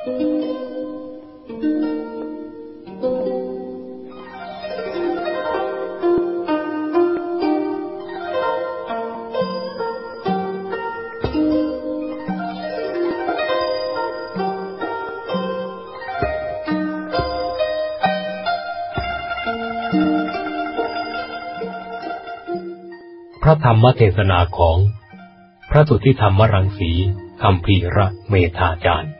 พระธรรมเทศนาของ พระสุทธิธรรมรังสีคำพีระเมธาจารย์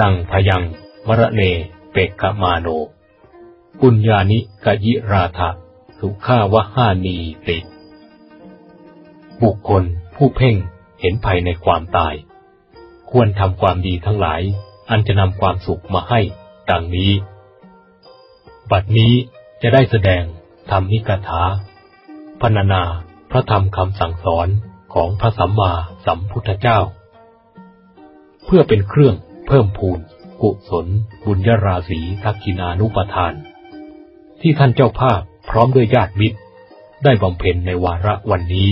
ตังพยังมระเนเปกขมาโน ปุญญานิกยิราธะสุขาวหานีติบุคคลผู้เพ่งเห็นภัยในความตาย ควรทำความดีทั้งหลาย อันจะนำความสุขมาให้ดังนี้ บัดนี้จะได้แสดงธรรมนิกถาพรรณนาพระธรรมคำสั่งสอนของพระสัมมาสัมพุทธเจ้า เพื่อเป็นเครื่อง เพิ่มพูน กุศล บุญญาราศีทักขินานุปทาน ที่ท่านเจ้าภาพพร้อมด้วยญาติมิตร ได้บำเพ็ญในวาระวันนี้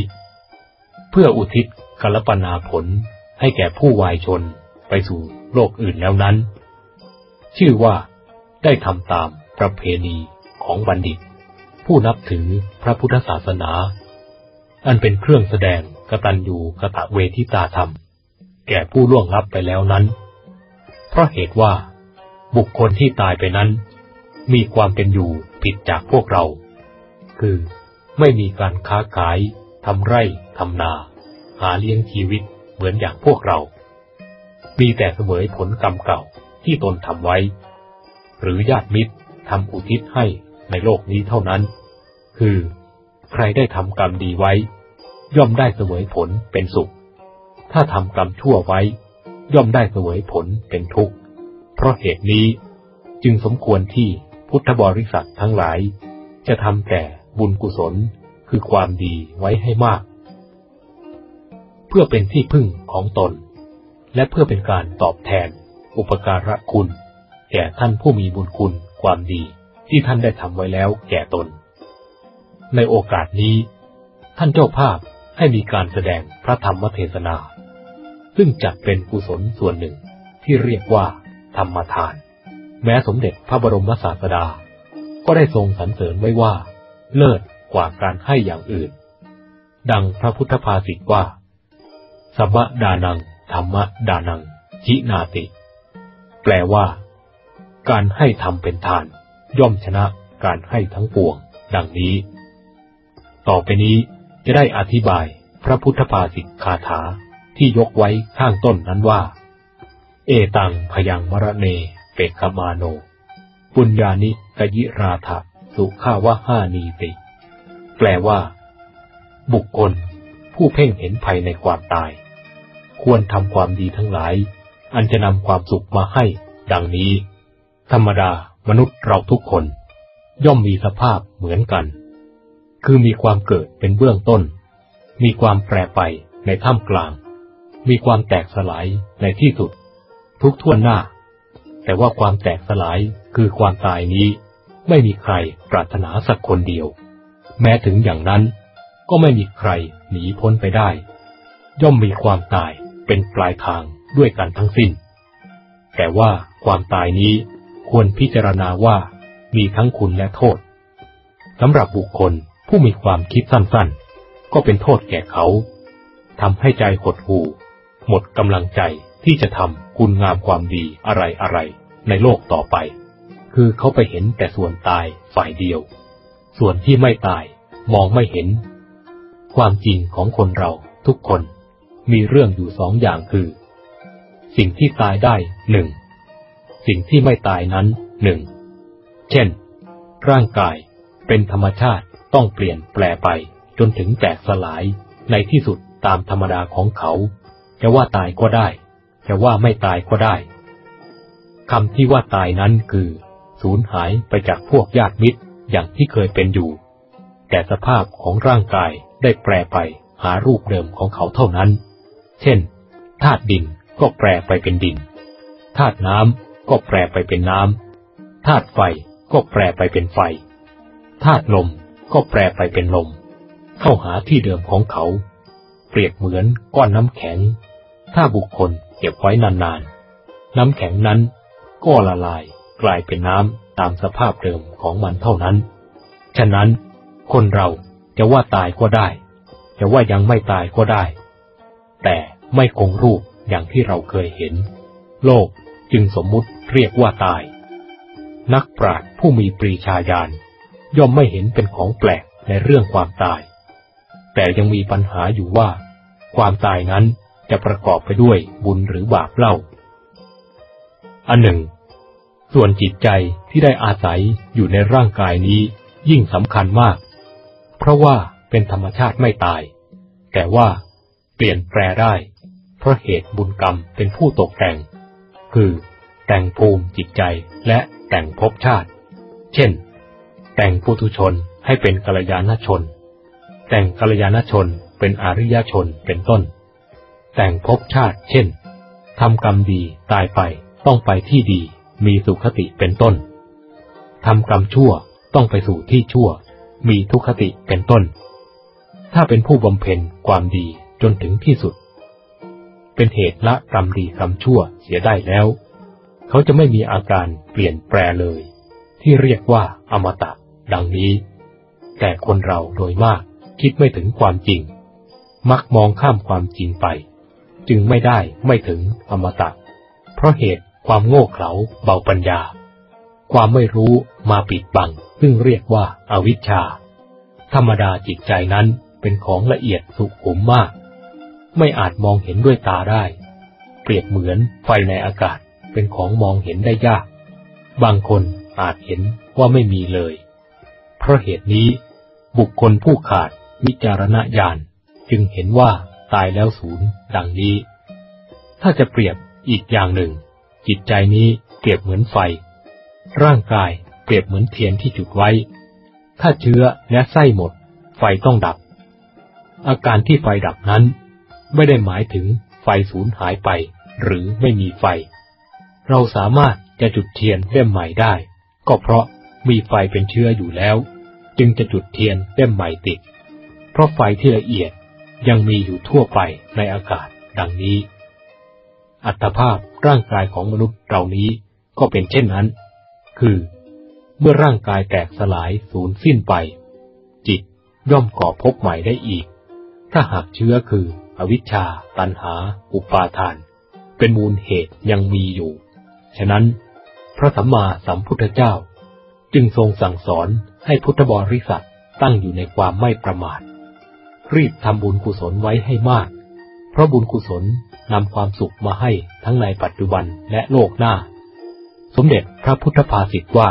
เพื่ออุทิศกัลปนาผลให้แก่ผู้วายชนไปสู่โลกอื่นแล้วนั้น ชื่อว่าได้ทำตามประเพณีของบัณฑิต ผู้นับถือพระพุทธศาสนา อันเป็นเครื่องแสดงกตัญญูกตะเวทิตาธรรม แก่ผู้ล่วงลับไปแล้วนั้น เพราะเหตุว่า บุคคลที่ตายไปนั้น มีความเป็นอยู่ผิดจากพวกเรา คือไม่มีการค้าขายทำไร่ทำนา หาเลี้ยงชีวิตเหมือนอย่างพวกเรา มีแต่เสวยผลกรรมเก่าที่ตนทำไว้ หรือญาติมิตรทำอุทิศให้ในโลกนี้เท่านั้น คือ ใครได้ทำกรรมดีไว้ ย่อมได้เสวยผลเป็นสุข ถ้าทำกรรมชั่วไว้ ย่อมได้เสวยผลเป็นทุกข์ เพราะเหตุนี้จึงสมควรที่พุทธบริษัททั้งหลาย จะทำแต่บุญกุศลคือความดีไว้ให้มาก เพื่อเป็นที่พึ่งของตน และเพื่อเป็นการตอบแทน อุปการะคุณ แก่ท่านผู้มีบุญคุณความดีที่ท่านได้ทำไว้แล้วแก่ตน ในโอกาสนี้ ท่านเจ้าภาพให้มีการแสดงพระธรรมเทศนา ซึ่งจัดเป็นกุศลส่วนหนึ่งที่เรียกว่าธรรมทาน แม้สมเด็จพระบรมศาสดา ก็ได้ทรงสรรเสริญไว้ว่า เลิศกว่าการให้อย่างอื่น ดังพระพุทธภาษิตว่าสัมดานังธรรมดานังชินาติ แปลว่า การให้ทำเป็นทาน ย่อมชนะการให้ทั้งปวง ดังนี้ ต่อไปนี้จะได้อธิบายพระพุทธภาษิตคาถา ที่ยกไว้ข้างต้นนั้นว่า เอตังพยังมรเนเปกมาโน ปุญญานิกยิราธะสุขาวะห้านีติ แปลว่า บุคคล ผู้เพ่งเห็นภัยในความตาย ควรทำความดีทั้งหลาย อันจะนำความสุขมาให้ ดังนี้ ธรรมดามนุษย์เราทุกคน ย่อมมีสภาพเหมือนกัน คือมีความเกิดเป็นเบื้องต้น มีความแปรไปในท่ามกลาง มีความแตกสลายในที่สุด ทุกท่วนหน้า แต่ว่าความแตกสลายคือความตายนี้ ไม่มีใครปรารถนาสักคนเดียว แม้ถึงอย่างนั้น ก็ไม่มีใครหนีพ้นไปได้ ย่อมมีความตายเป็นปลายทางด้วยกันทั้งสิ้น แต่ว่าความตายนี้ควรพิจารณาว่ามีทั้งคุณและโทษสำหรับบุคคลผู้มีความคิดสั้นๆ ก็เป็นโทษแก่เขาทำให้ใจหดหู่ หมดกำลังใจที่จะทำคุณงามความดีอะไรๆในโลกต่อไป คือเขาไปเห็นแต่ส่วนตายฝ่ายเดียว ส่วนที่ไม่ตายมองไม่เห็น ความจริงของคนเราทุกคนมีเรื่องอยู่สองอย่างคือ สิ่งที่ตายได้หนึ่งสิ่งที่ไม่ตายนั้นหนึ่งเช่น ร่างกายเป็นธรรมชาติต้องเปลี่ยนแปลไปจนถึงแตกสลายในที่สุดตามธรรมดาของเขา จะว่าตายก็ได้ จะว่าไม่ตายก็ได้คำที่ว่าตายนั้นคือสูญหายไปจากพวกญาติมิตรอย่างที่เคยเป็นอยู่ แต่สภาพของร่างกายได้แปรไปหารูปเดิมของเขาเท่านั้น เช่นธาตุดินก็แปรไปเป็นดินธาตุน้ำก็แปรไปเป็นน้ำธาตุไฟก็แปรไปเป็นไฟธาตุลมก็แปรไปเป็นลม เข้าหาที่เดิมของเขา เปรียบเหมือนก้อนน้ำแข็ง ถ้าบุคคลเก็บไว้นานๆ น้ำแข็งนั้นก็ละลายกลายเป็นน้ำตามสภาพเดิมของมันเท่านั้น ฉะนั้นคนเราจะว่าตายก็ได้ จะว่ายังไม่ตายก็ได้ แต่ไม่คงรูปอย่างที่เราเคยเห็น โลกจึงสมมุติเรียกว่าตาย นักปราชญ์ผู้มีปรีชาญาณย่อมไม่เห็นเป็นของแปลกในเรื่องความตาย แต่ยังมีปัญหาอยู่ว่า ความตายนั้น จะประกอบไปด้วยบุญหรือบาปเล่า อันหนึ่ง ส่วนจิตใจที่ได้อาศัยอยู่ในร่างกายนี้ยิ่งสำคัญมาก เพราะว่าเป็นธรรมชาติไม่ตาย แต่ว่าเปลี่ยนแปลได้ เพราะเหตุบุญกรรมเป็นผู้ตกแต่ง คือ แต่งภูมิจิตใจและแต่งภพชาติ เช่น แต่งปุถุชนให้เป็นกัลยาณชน แต่งกัลยาณชนเป็นอริยชนเป็นต้น แต่งภพชาติ เช่น ทำกรรมดีตายไปต้องไปที่ดี มีสุขติเป็นต้น ทำกรรมชั่วต้องไปสู่ที่ชั่ว มีทุกขติเป็นต้น ถ้าเป็นผู้บำเพ็ญความดีจนถึงที่สุด เป็นเหตุละกรรมดีกรรมชั่วเสียได้แล้ว เขาจะไม่มีอาการเปลี่ยนแปลเลย ที่เรียกว่าอมตะ ดังนี้ แต่คนเราโดยมากคิดไม่ถึงความจริง มักมองข้ามความจริงไป จึงไม่ได้ไม่ถึงอมตะ เพราะเหตุความโง่เขลาเบาปัญญา ความไม่รู้มาปิดบัง ซึ่งเรียกว่าอาวิชชา ธรรมดาจิตใจนั้นเป็นของละเอียดสุขุมมาก ไม่อาจมองเห็นด้วยตาได้ เปรียบเหมือนไฟในอากาศเป็นของมองเห็นได้ยาก บางคนอาจเห็นว่าไม่มีเลย เพราะเหตุนี้บุคคลผู้ขาดวิจารณญาณจึงเห็นว่า ตายแล้วศูนย์ดังนี้ ถ้าจะเปรียบอีกอย่างหนึ่ง จิตใจนี้เปรียบเหมือนไฟ ร่างกายเปรียบเหมือนเทียนที่จุดไว้ ถ้าเชื้อและไส้หมด ไฟต้องดับ อาการที่ไฟดับนั้น ไม่ได้หมายถึงไฟสูญหายไป หรือไม่มีไฟ เราสามารถจะจุดเทียนเล่มใหม่ได้ ก็เพราะมีไฟเป็นเชื้ออยู่แล้ว จึงจะจุดเทียนเล่มใหม่ติด เพราะไฟที่ละเอียด ยังมีอยู่ทั่วไปในอากาศดังนี้ อัตภาพร่างกายของมนุษย์เหล่านี้ก็เป็นเช่นนั้น คือ เมื่อร่างกายแตกสลายสูญสิ้นไป จิตย่อมก่อพบใหม่ได้อีก ถ้าหากเชื้อคือ อวิชชา ตันหา อุปาทาน เป็นมูลเหตุยังมีอยู่ ฉะนั้น พระสัมมาสัมพุทธเจ้า จึงทรงสั่งสอนให้พุทธบริษัทตั้งอยู่ในความไม่ประมาท รีบทำบุญกุศลไว้ให้มาก เพราะบุญกุศลนำความสุขมาให้ทั้งในปัจจุบันและโลกหน้า สมเด็จพระพุทธภาษิตว่า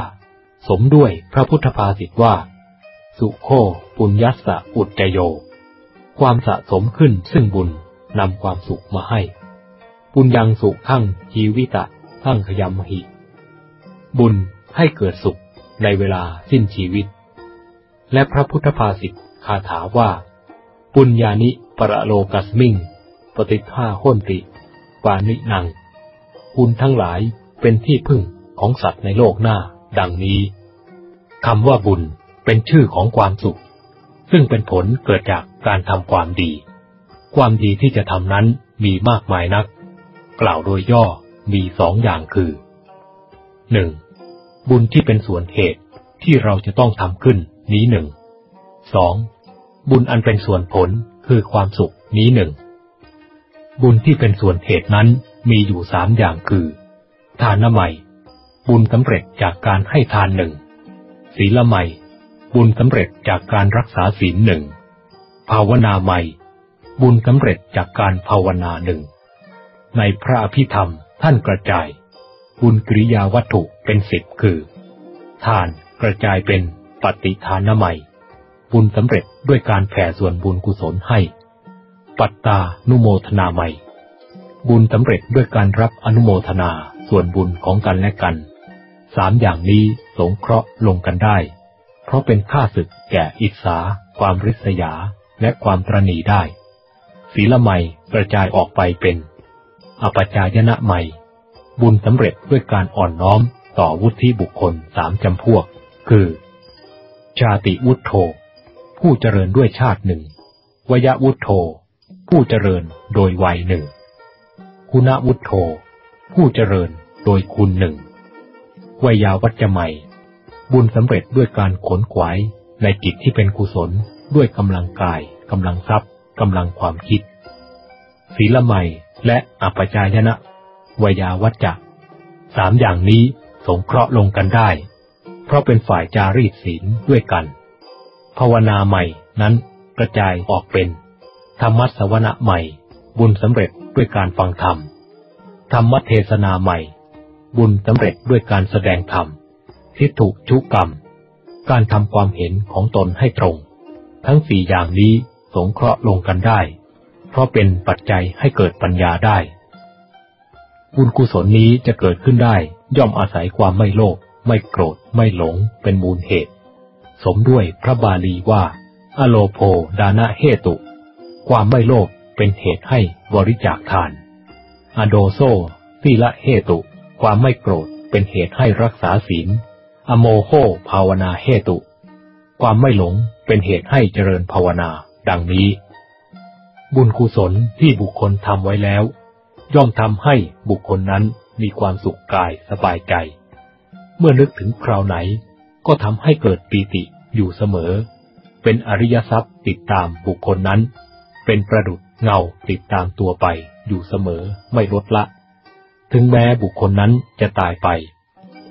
สมด้วยพระพุทธภาษิตว่า สุโคปุญญัสสะอุจจโย ความสะสมขึ้นซึ่งบุญนำความสุขมาให้ บุญยังสุขขั้งชีวิตะขั้งขยมหิ บุญให้เกิดสุขในเวลาสิ้นชีวิต และพระพุทธภาษิตคาถาว่า ปุญญานิปรโลกัสมิง ปฏิฆาห้นติ ปานินัง คุณทั้งหลายเป็นที่พึ่งของสัตว์ในโลกหน้า ดังนี้คำว่าบุญเป็นชื่อของความสุข ซึ่งเป็นผลเกิดจากการทำความดี ความดีที่จะทำนั้นมีมากมายนัก กล่าวโดยย่อมีสองอย่างคือหนึ่งบุญที่เป็นส่วนเหตุที่เราจะต้องทำขึ้นนี้หนึ่งสอง บุญอันเป็นส่วนผลคือความสุขนี้หนึ่ง บุญที่เป็นส่วนเหตุนั้นมีอยู่สามอย่างคือ ทานละไมบุญสำเร็จจากการให้ทานหนึ่งศีลละไมบุญสำเร็จจากการรักษาศีลหนึ่งภาวนาใหม่ บุญสำเร็จจากการภาวนาหนึ่ง ในพระอภิธรรมท่านกระจาย บุญกริยาวัตถุเป็นสิบคือ ทานกระจายเป็นปฏิทานใหม่ บุญสำเร็จด้วยการแผ่ส่วนบุญกุศลให้ ปัตตานุโมทนาใหม่ บุญสำเร็จด้วยการรับอนุโมทนาส่วนบุญของกันและกัน สามอย่างนี้สงเคราะห์ลงกันได้ เพราะเป็นค่าศึกแก่อิสา ความริษยา และความตรณีได้ ศีลใหม่กระจายออกไปเป็น อปจายนะใหม่ บุญสำเร็จด้วยการอ่อนน้อมต่อวุฒิบุคคลสามจำพวก คือ ชาติวุฒโธ ผู้เจริญด้วยชาติหนึ่งวยวุฒโธ ผู้เจริญโดยวัยหนึ่ง คุณวุฒโธ ผู้เจริญโดยคุณหนึ่งวยาวัจจะใหม่บุญสำเร็จด้วยการขนขวายในกิจที่เป็นกุศลด้วยกำลังกายกำลังทรัพย์กำลังความคิด ศีลใหม่และอัปจายนะวยาวัจจะสามอย่างนี้สงเคราะห์ลงกันได้ เพราะเป็นฝ่ายจารีตศีลด้วยกัน ภาวนาใหม่นั้นกระจายออกเป็น ธรรมสวนะใหม่ บุญสำเร็จด้วยการฟังธรรม ธรรมเทศนาใหม่ บุญสำเร็จด้วยการแสดงธรรมทิฏฐุชุกรรม การทำความเห็นของตนให้ตรง ทั้งสี่อย่างนี้สงเคราะห์ลงกันได้ เพราะเป็นปัจจัยให้เกิดปัญญาได้ บุญกุศลนี้จะเกิดขึ้นได้ย่อมอาศัยความไม่โลภไม่โกรธไม่หลงเป็นมูลเหตุ สมด้วยพระบาลีว่า อโลโพดานะเฮตุ ความไม่โลภเป็นเหตุให้บริจาคทาน อโดโซสีละเฮตุ ความไม่โกรธเป็นเหตุให้รักษาศีล อโมโหภาวนาเฮตุ ความไม่หลงเป็นเหตุให้เจริญภาวนา ดังนี้ บุญกุศลที่บุคคลทำไว้แล้ว ย่อมทำให้บุคคลนั้นมีความสุขกายสบายใจ เมื่อนึกถึงคราวไหน ก็ทำให้เกิดปีติอยู่เสมอ เป็นอริยทรัพย์ติดตามบุคคลนั้น เป็นประดุจเงาติดตามตัวไปอยู่เสมอไม่ลดละ ถึงแม้บุคคลนั้นจะตายไป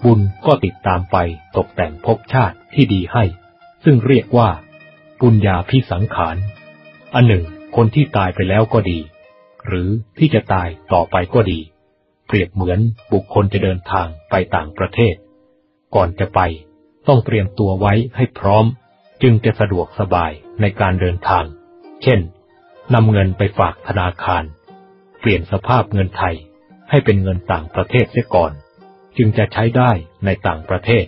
บุญก็ติดตามไปตกแต่งภพชาติที่ดีให้ ซึ่งเรียกว่า ปุญญาพิสังขาร อันหนึ่ง คนที่ตายไปแล้วก็ดี หรือที่จะตายต่อไปก็ดี เปรียบเหมือนบุคคลจะเดินทางไปต่างประเทศ ก่อนจะไป ต้องเตรียมตัวไว้ให้พร้อม จึงจะสะดวกสบายในการเดินทาง เช่นนำเงินไปฝากธนาคาร เปลี่ยนสภาพเงินไทยให้เป็นเงินต่างประเทศเสียก่อน จึงจะใช้ได้ในต่างประเทศ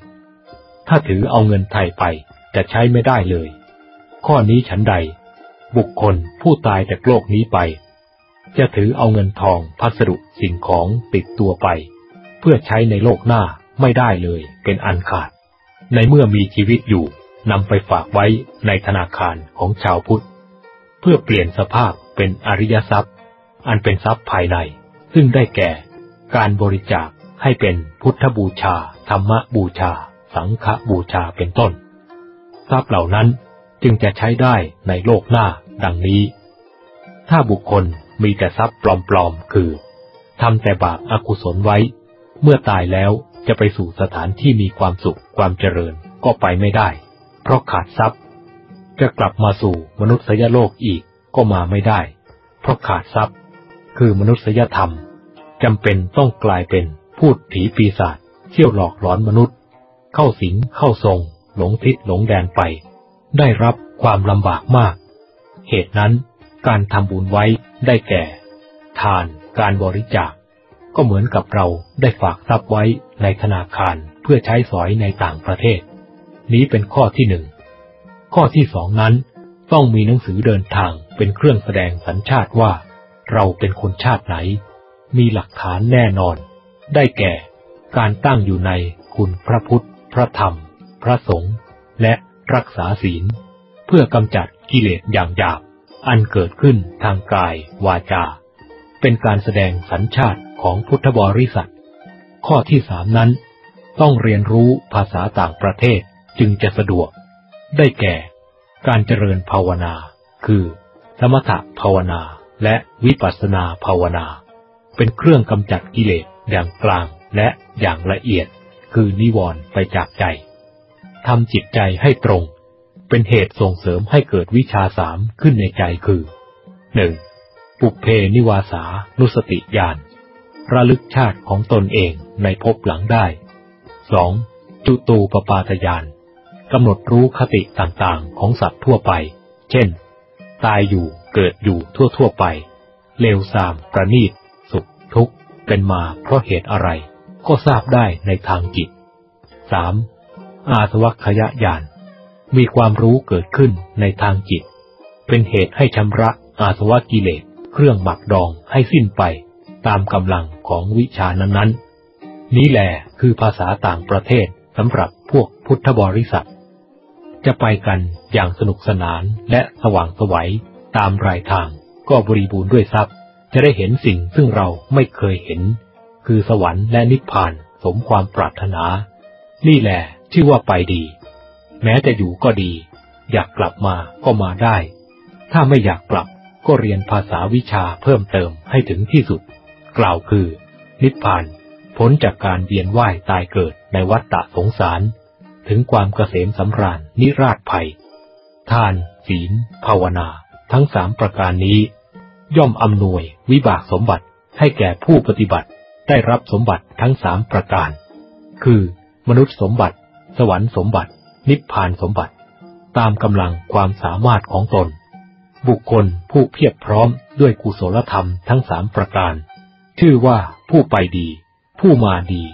ถ้าถือเอาเงินไทยไปจะใช้ไม่ได้เลย ข้อนี้ฉันใด บุคคลผู้ตายจากโลกนี้ไป จะถือเอาเงินทองพัสดุสิ่งของติดตัวไป เพื่อใช้ในโลกหน้าไม่ได้เลยเป็นอันขาด ในเมื่อมีชีวิตอยู่นำไปฝากไว้ในธนาคารของชาวพุทธ เพื่อเปลี่ยนสภาพเป็นอริยทรัพย์ อันเป็นทรัพย์ภายใน ซึ่งได้แก่ การบริจาคให้เป็นพุทธบูชา ธรรมบูชา สังฆบูชาเป็นต้น ทรัพย์เหล่านั้นจึงจะใช้ได้ในโลกหน้าดังนี้ ถ้าบุคคลมีแต่ทรัพย์ปลอมๆ คือทำแต่บาปอากุศลไว้ เมื่อตายแล้ว จะไปสู่สถานที่มีความสุขความเจริญก็ไปไม่ได้ เพราะขาดทรัพย์ จะกลับมาสู่มนุษยโลกอีกก็มาไม่ได้ เพราะขาดทรัพย์ คือมนุษยธรรมจำเป็นต้องกลายเป็นพูดผีปีศาจเที่ยวหลอกหลอนมนุษย์ เข้าสิงเข้าทรง หลงทิศหลงแดนไป ได้รับความลำบากมาก เหตุนั้นการทำบุญไว้ได้แก่ ทานการบริจาค ก็เหมือนกับเราได้ฝากทรัพย์ไว้ในธนาคารเพื่อใช้สอยในต่างประเทศ นี้เป็นข้อที่หนึ่ง ข้อที่สองนั้นต้องมีหนังสือเดินทางเป็นเครื่องแสดงสัญชาติว่า เราเป็นคนชาติไหน มีหลักฐานแน่นอน ได้แก่ การตั้งอยู่ในคุณพระพุทธ พระธรรม พระสงฆ์และรักษาศีล เพื่อกำจัดกิเลสอย่างหยาบอันเกิดขึ้นทางกายวาจา เป็นการแสดงสัญชาติ ของพุทธบริษัท ข้อที่สามนั้น ต้องเรียนรู้ภาษาต่างประเทศจึงจะสะดวก ได้แก่ การเจริญภาวนา คือ สมถภาวนาและวิปัสสนาภาวนา เป็นเครื่องกำจัดกิเลสอย่างกลางและอย่างละเอียด คือนิวรณ์ไปจากใจทำจิตใจให้ตรง เป็นเหตุส่งเสริมให้เกิดวิชาสามขึ้นในใจคือหนึ่งปุเพนิวาสานุสติญาณ ระลึกชาติของตนเองในภพหลังได้สองจุตูปปาตญาณกำหนดรู้คติต่างๆ ของสัตว์ทั่วไป เช่น ตายอยู่เกิดอยู่ทั่วๆไป เลวทรามประณีต สุขทุกข์ เป็นมาเพราะเหตุอะไร ก็ทราบได้ในทางจิตสามอาสวัคยญาณมีความรู้เกิดขึ้นในทางจิต เป็นเหตุให้ชำระอาสวะกิเลสเครื่องหมักดองให้สิ้นไป ตามกำลัง ของวิชานั้นๆ นี้แหละคือภาษาต่างประเทศสำหรับพวกพุทธบริษัท จะไปกันอย่างสนุกสนานและสว่างสวัยตามรายทางก็บริบูรณ์ด้วยทรัพย์ จะได้เห็นสิ่งซึ่งเราไม่เคยเห็น คือสวรรค์และนิพพานสมความปรารถนา นี่แหละชื่อว่าไปดี แม้จะอยู่ก็ดี อยากกลับมาก็มาได้ ถ้าไม่อยากกลับก็เรียนภาษาวิชาเพิ่มเติมให้ถึงที่สุด กล่าวคือ นิพพานพ้นจากการเวียนว่ายตายเกิดในวัฏฏะสงสาร ถึงความเกษมสำราญนิราชภัย ทาน ศีล ภาวนา ทั้งสามประการนี้ ย่อมอำนวยวิบากสมบัติให้แก่ผู้ปฏิบัติได้รับสมบัติทั้งสามประการ คือ มนุษย์สมบัติ สวรรค์สมบัติ นิพพานสมบัติ ตามกำลังความสามารถของตน บุคคลผู้เพียบพร้อมด้วยกุศลธรรมทั้งสามประการ ชื่อว่าผู้ไปดี ผู้มาดี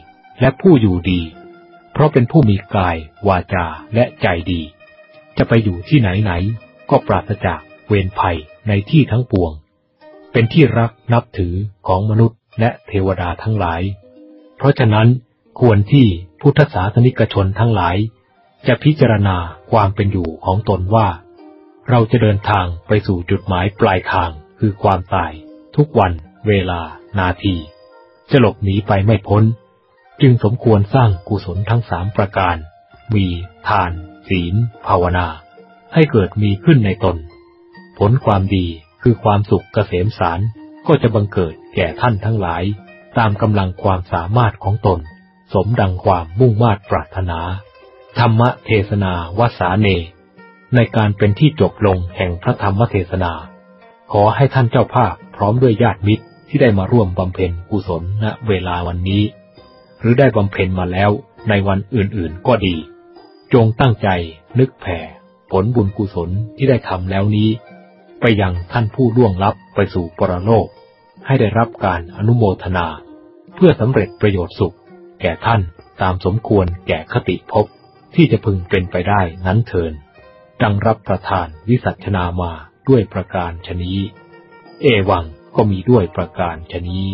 และผู้อยู่ดี เพราะเป็นผู้มีกาย วาจาและใจดี จะไปอยู่ที่ไหนไหน ก็ปราศจากเวรภัยในที่ทั้งปวง เป็นที่รักนับถือของมนุษย์และเทวดาทั้งหลาย เพราะฉะนั้นควรที่พุทธศาสนิกชนทั้งหลาย จะพิจารณาความเป็นอยู่ของตนว่า เราจะเดินทางไปสู่จุดหมายปลายทางคือความตาย ทุกวันเวลา นาที จะหลบหนีไปไม่พ้น จึงสมควรสร้างกุศลทั้งสามประการ มีทาน ศีล ภาวนา ให้เกิดมีขึ้นในตน ผลความดีคือความสุขเกษมสารก็จะบังเกิดแก่ท่านทั้งหลาย ตามกำลังความสามารถของตน สมดังความมุ่งมา่ปรารถนา ธรรมเทศนาวสาเน ในการเป็นที่จบลงแห่งพระธรรมเทศนา ขอให้ท่านเจ้าภาพพร้อมด้วยญาติมิตร ที่ได้มาร่วมบำเพ็ญกุศลณเวลาวันนี้ หรือได้บำเพ็ญมาแล้วในวันอื่นๆก็ดี จงตั้งใจนึกแผ่ ผลบุญกุศลที่ได้ทำแล้วนี้ ไปยังท่านผู้ล่วงลับไปสู่ปรโลก ให้ได้รับการอนุโมทนา เพื่อสำเร็จประโยชน์สุข แก่ท่านตามสมควรแก่คติภพที่จะพึงเป็นไปได้นั้นเถินดังรับประทานวิสัชนามาด้วยประการชนี้ เอวัง ก็มีด้วยประการชนี้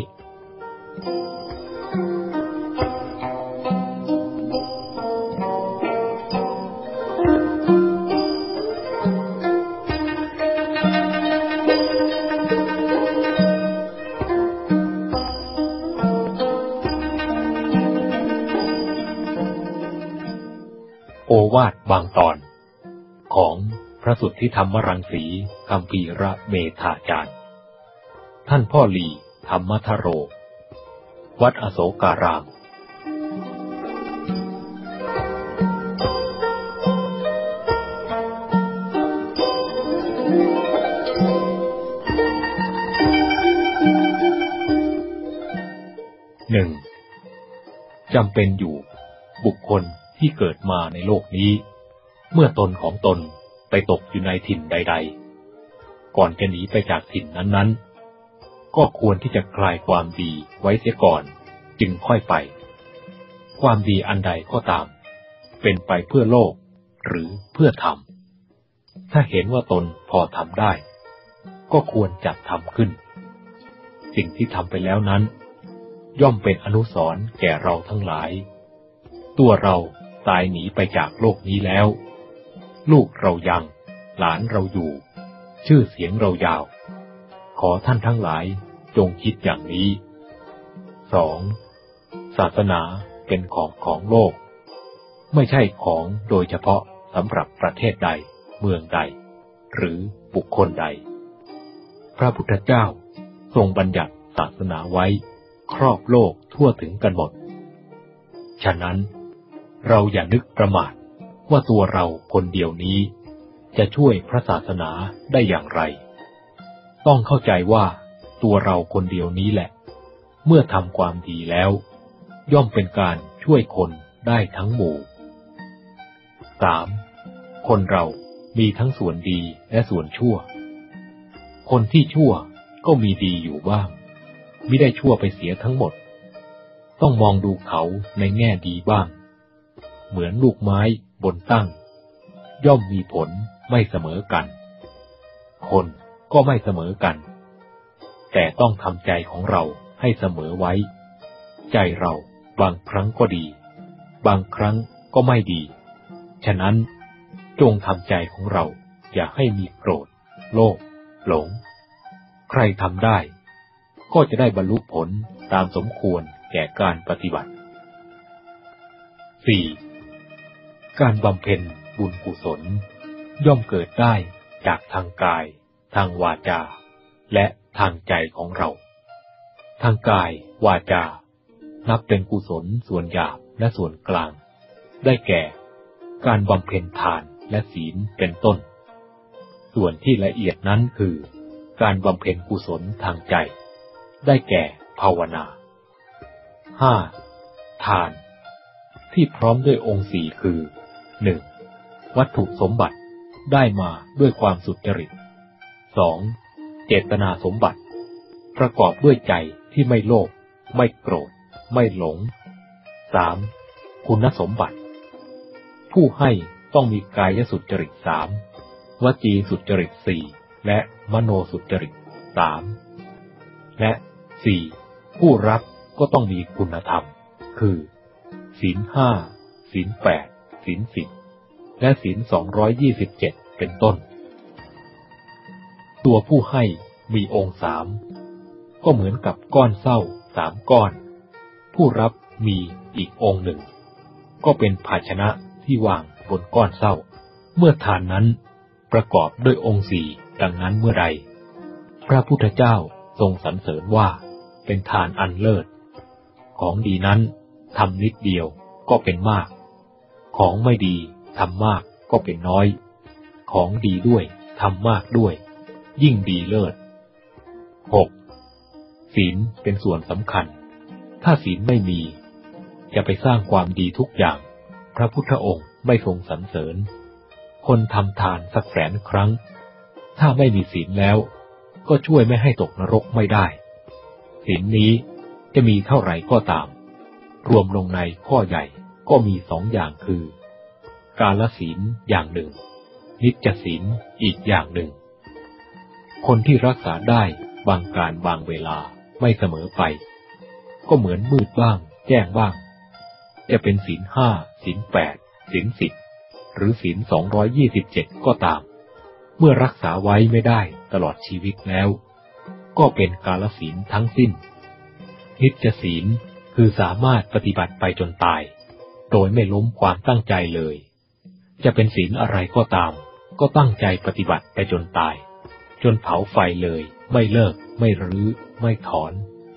โอวาทบางตอน ของพระสุทธิธรรมรังสีคำปีระเมธาจารย์ ท่านพ่อหลีธรรมทโร วัดอโศการามหนึ่งจำเป็นอยู่ บุคคลที่เกิดมาในโลกนี้ เมื่อตนของตนไปตกอยู่ในถิ่นใด ๆ ก่อนจะหนีไปจากถิ่นนั้นๆ ก็ควรที่จะคลายความดีไว้เสียก่อน จึงค่อยไป ความดีอันใดก็ตาม เป็นไปเพื่อโลกหรือเพื่อทำถ้าเห็นว่าตนพอทำได้ ก็ควรจัดทำขึ้น สิ่งที่ทำไปแล้วนั้น ย่อมเป็นอนุสรณ์แก่เราทั้งหลาย ตัวเราตายหนีไปจากโลกนี้แล้ว ลูกเรายัง หลานเราอยู่ ชื่อเสียงเรายาว ขอท่านทั้งหลาย จงคิดอย่างนี้สองศาสนาเป็นของของโลก ไม่ใช่ของโดยเฉพาะสำหรับประเทศใด เมืองใด หรือบุคคลใด พระพุทธเจ้าทรงบัญญัติศาสนาไว้ ครอบโลกทั่วถึงกันหมด ฉะนั้นเราอย่านึกประมาทว่าตัวเราคนเดียวนี้ จะช่วยพระศาสนาได้อย่างไร ต้องเข้าใจว่า ตัวเราคนเดียวนี้แหละ เมื่อทำความดีแล้ว ย่อมเป็นการช่วยคนได้ทั้งหมู่ 3. คนเรามีทั้งส่วนดีและส่วนชั่ว คนที่ชั่วก็มีดีอยู่บ้างไม่ได้ชั่วไปเสียทั้งหมด ต้องมองดูเขาในแง่ดีบ้าง เหมือนลูกไม้บนตั้ง ย่อมมีผลไม่เสมอกัน คนก็ไม่เสมอกัน แต่ต้องทำใจของเราให้เสมอไว้ ใจเราบางครั้งก็ดี บางครั้งก็ไม่ดี ฉะนั้นจงทำใจของเราอย่าให้มีโกรธ โลภหลง ใครทำได้ ก็จะได้บรรลุผลตามสมควรแก่การปฏิบัติ 4. การบำเพ็ญบุญกุศล ย่อมเกิดได้จากทางกาย ทางวาจา และ ทางใจของเรา ทางกายวาจา นับเป็นกุศลส่วนหยาบและส่วนกลาง ได้แก่ การบำเพ็ญทานและศีลเป็นต้น ส่วนที่ละเอียดนั้นคือ การบำเพ็ญกุศลทางใจ ได้แก่ภาวนา 5. ทาน ที่พร้อมด้วยองค์สี่คือ 1. วัตถุสมบัติได้มาด้วยความสุจริต 2. เจตนาสมบัติ ประกอบด้วยใจที่ไม่โลภไม่โกรธ ไม่หลง 3. คุณสมบัติ ผู้ให้ต้องมีกายสุจริตสามวจีสุจริตสี่และมโนสุจริตสามและสี่ผู้รับก็ต้องมีคุณธรรม คือศีลห้าศีลแปดศีลสิบและศีลสองร้อยยี่สิบเจ็ดเป็นต้น ตัวผู้ให้มีองค์สาม ก็เหมือนกับก้อนเศร้าสามก้อน ผู้รับมีอีกองค์หนึ่ง ก็เป็นภาชนะที่วางบนก้อนเศร้า เมื่อทานนั้นประกอบด้วยองค์สี่ดังนั้นเมื่อใด พระพุทธเจ้าทรงสรรเสริญว่าเป็นทานอันเลิศ ของดีนั้นทำนิดเดียวก็เป็นมาก ของไม่ดีทำมากก็เป็นน้อย ของดีด้วยทำมากด้วย ยิ่งดีเลิศ 6. ศีลเป็นส่วนสำคัญ ถ้าศีลไม่มี จะไปสร้างความดีทุกอย่าง พระพุทธองค์ไม่ทรงสรรเสริญ คนทำทานสักแสนครั้ง ถ้าไม่มีศีลแล้ว ก็ช่วยไม่ให้ตกนรกไม่ได้ศีลนี้จะมีเท่าไหร่ก็ตาม รวมลงในข้อใหญ่ก็มีสองอย่างคือ การละศีลอย่างหนึ่ง นิจศีลอีกอย่างหนึ่ง คนที่รักษาได้บางการบางเวลาไม่เสมอไป ก็เหมือนมืดบ้าง แจ้งบ้าง จะเป็นศีลห้าศีลแปดศีลสิบหรือศีลสองร้อยยี่สิบเจ็ดก็ตาม เมื่อรักษาไว้ไม่ได้ตลอดชีวิตแล้ว ก็เป็นกาลศีลทั้งสิ้น นิจศีลคือสามารถปฏิบัติไปจนตาย โดยไม่ล้มความตั้งใจเลย จะเป็นศีลอะไรก็ตาม ก็ตั้งใจปฏิบัติไปจนตาย จนเผาไฟเลย ไม่เลิก ไม่รื้อ ไม่ถอน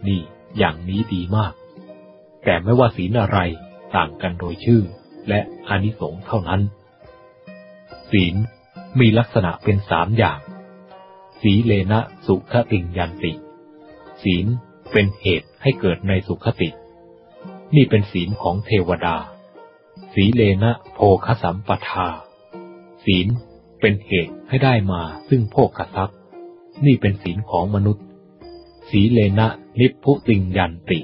นี่ อย่างนี้ดีมาก แต่ไม่ว่าศีลอะไรต่างกันโดยชื่อ และอานิสงส์เท่านั้น ศีลมีลักษณะเป็นสามอย่าง สีเลนะสุขติงยันติ ศีลเป็นเหตุให้เกิดในสุขติ นี่เป็นศีลของเทวดา สีเลนะโภคสัมปทา ศีล เป็นเหตุให้ได้มาซึ่งโภคทรัพย์ นี่เป็นศีลของมนุษย์ สีเลนะนิพพุติงยันติ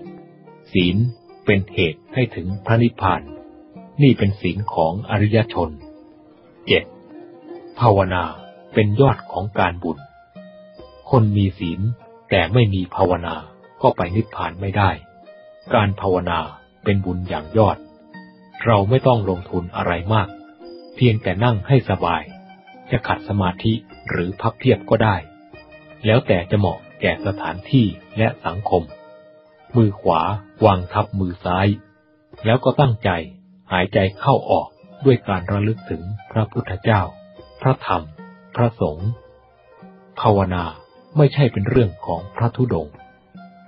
ศีลเป็นเหตุให้ถึงพระนิพพาน นี่เป็นศีลของอริยชนเจ็ดภาวนาเป็นยอดของการบุญ คนมีศีลแต่ไม่มีภาวนาก็ไปนิพพานไม่ได้ การภาวนาเป็นบุญอย่างยอด เราไม่ต้องลงทุนอะไรมาก เพียงแต่นั่งให้สบาย จะขัดสมาธิหรือพับเพียบก็ได้ แล้วแต่จะเหมาะแก่สถานที่และสังคม มือขวาวางทับมือซ้าย แล้วก็ตั้งใจหายใจเข้าออกด้วยการระลึกถึงพระพุทธเจ้า พระธรรม พระสงฆ์ภาวนาไม่ใช่เป็นเรื่องของพระธุดงค์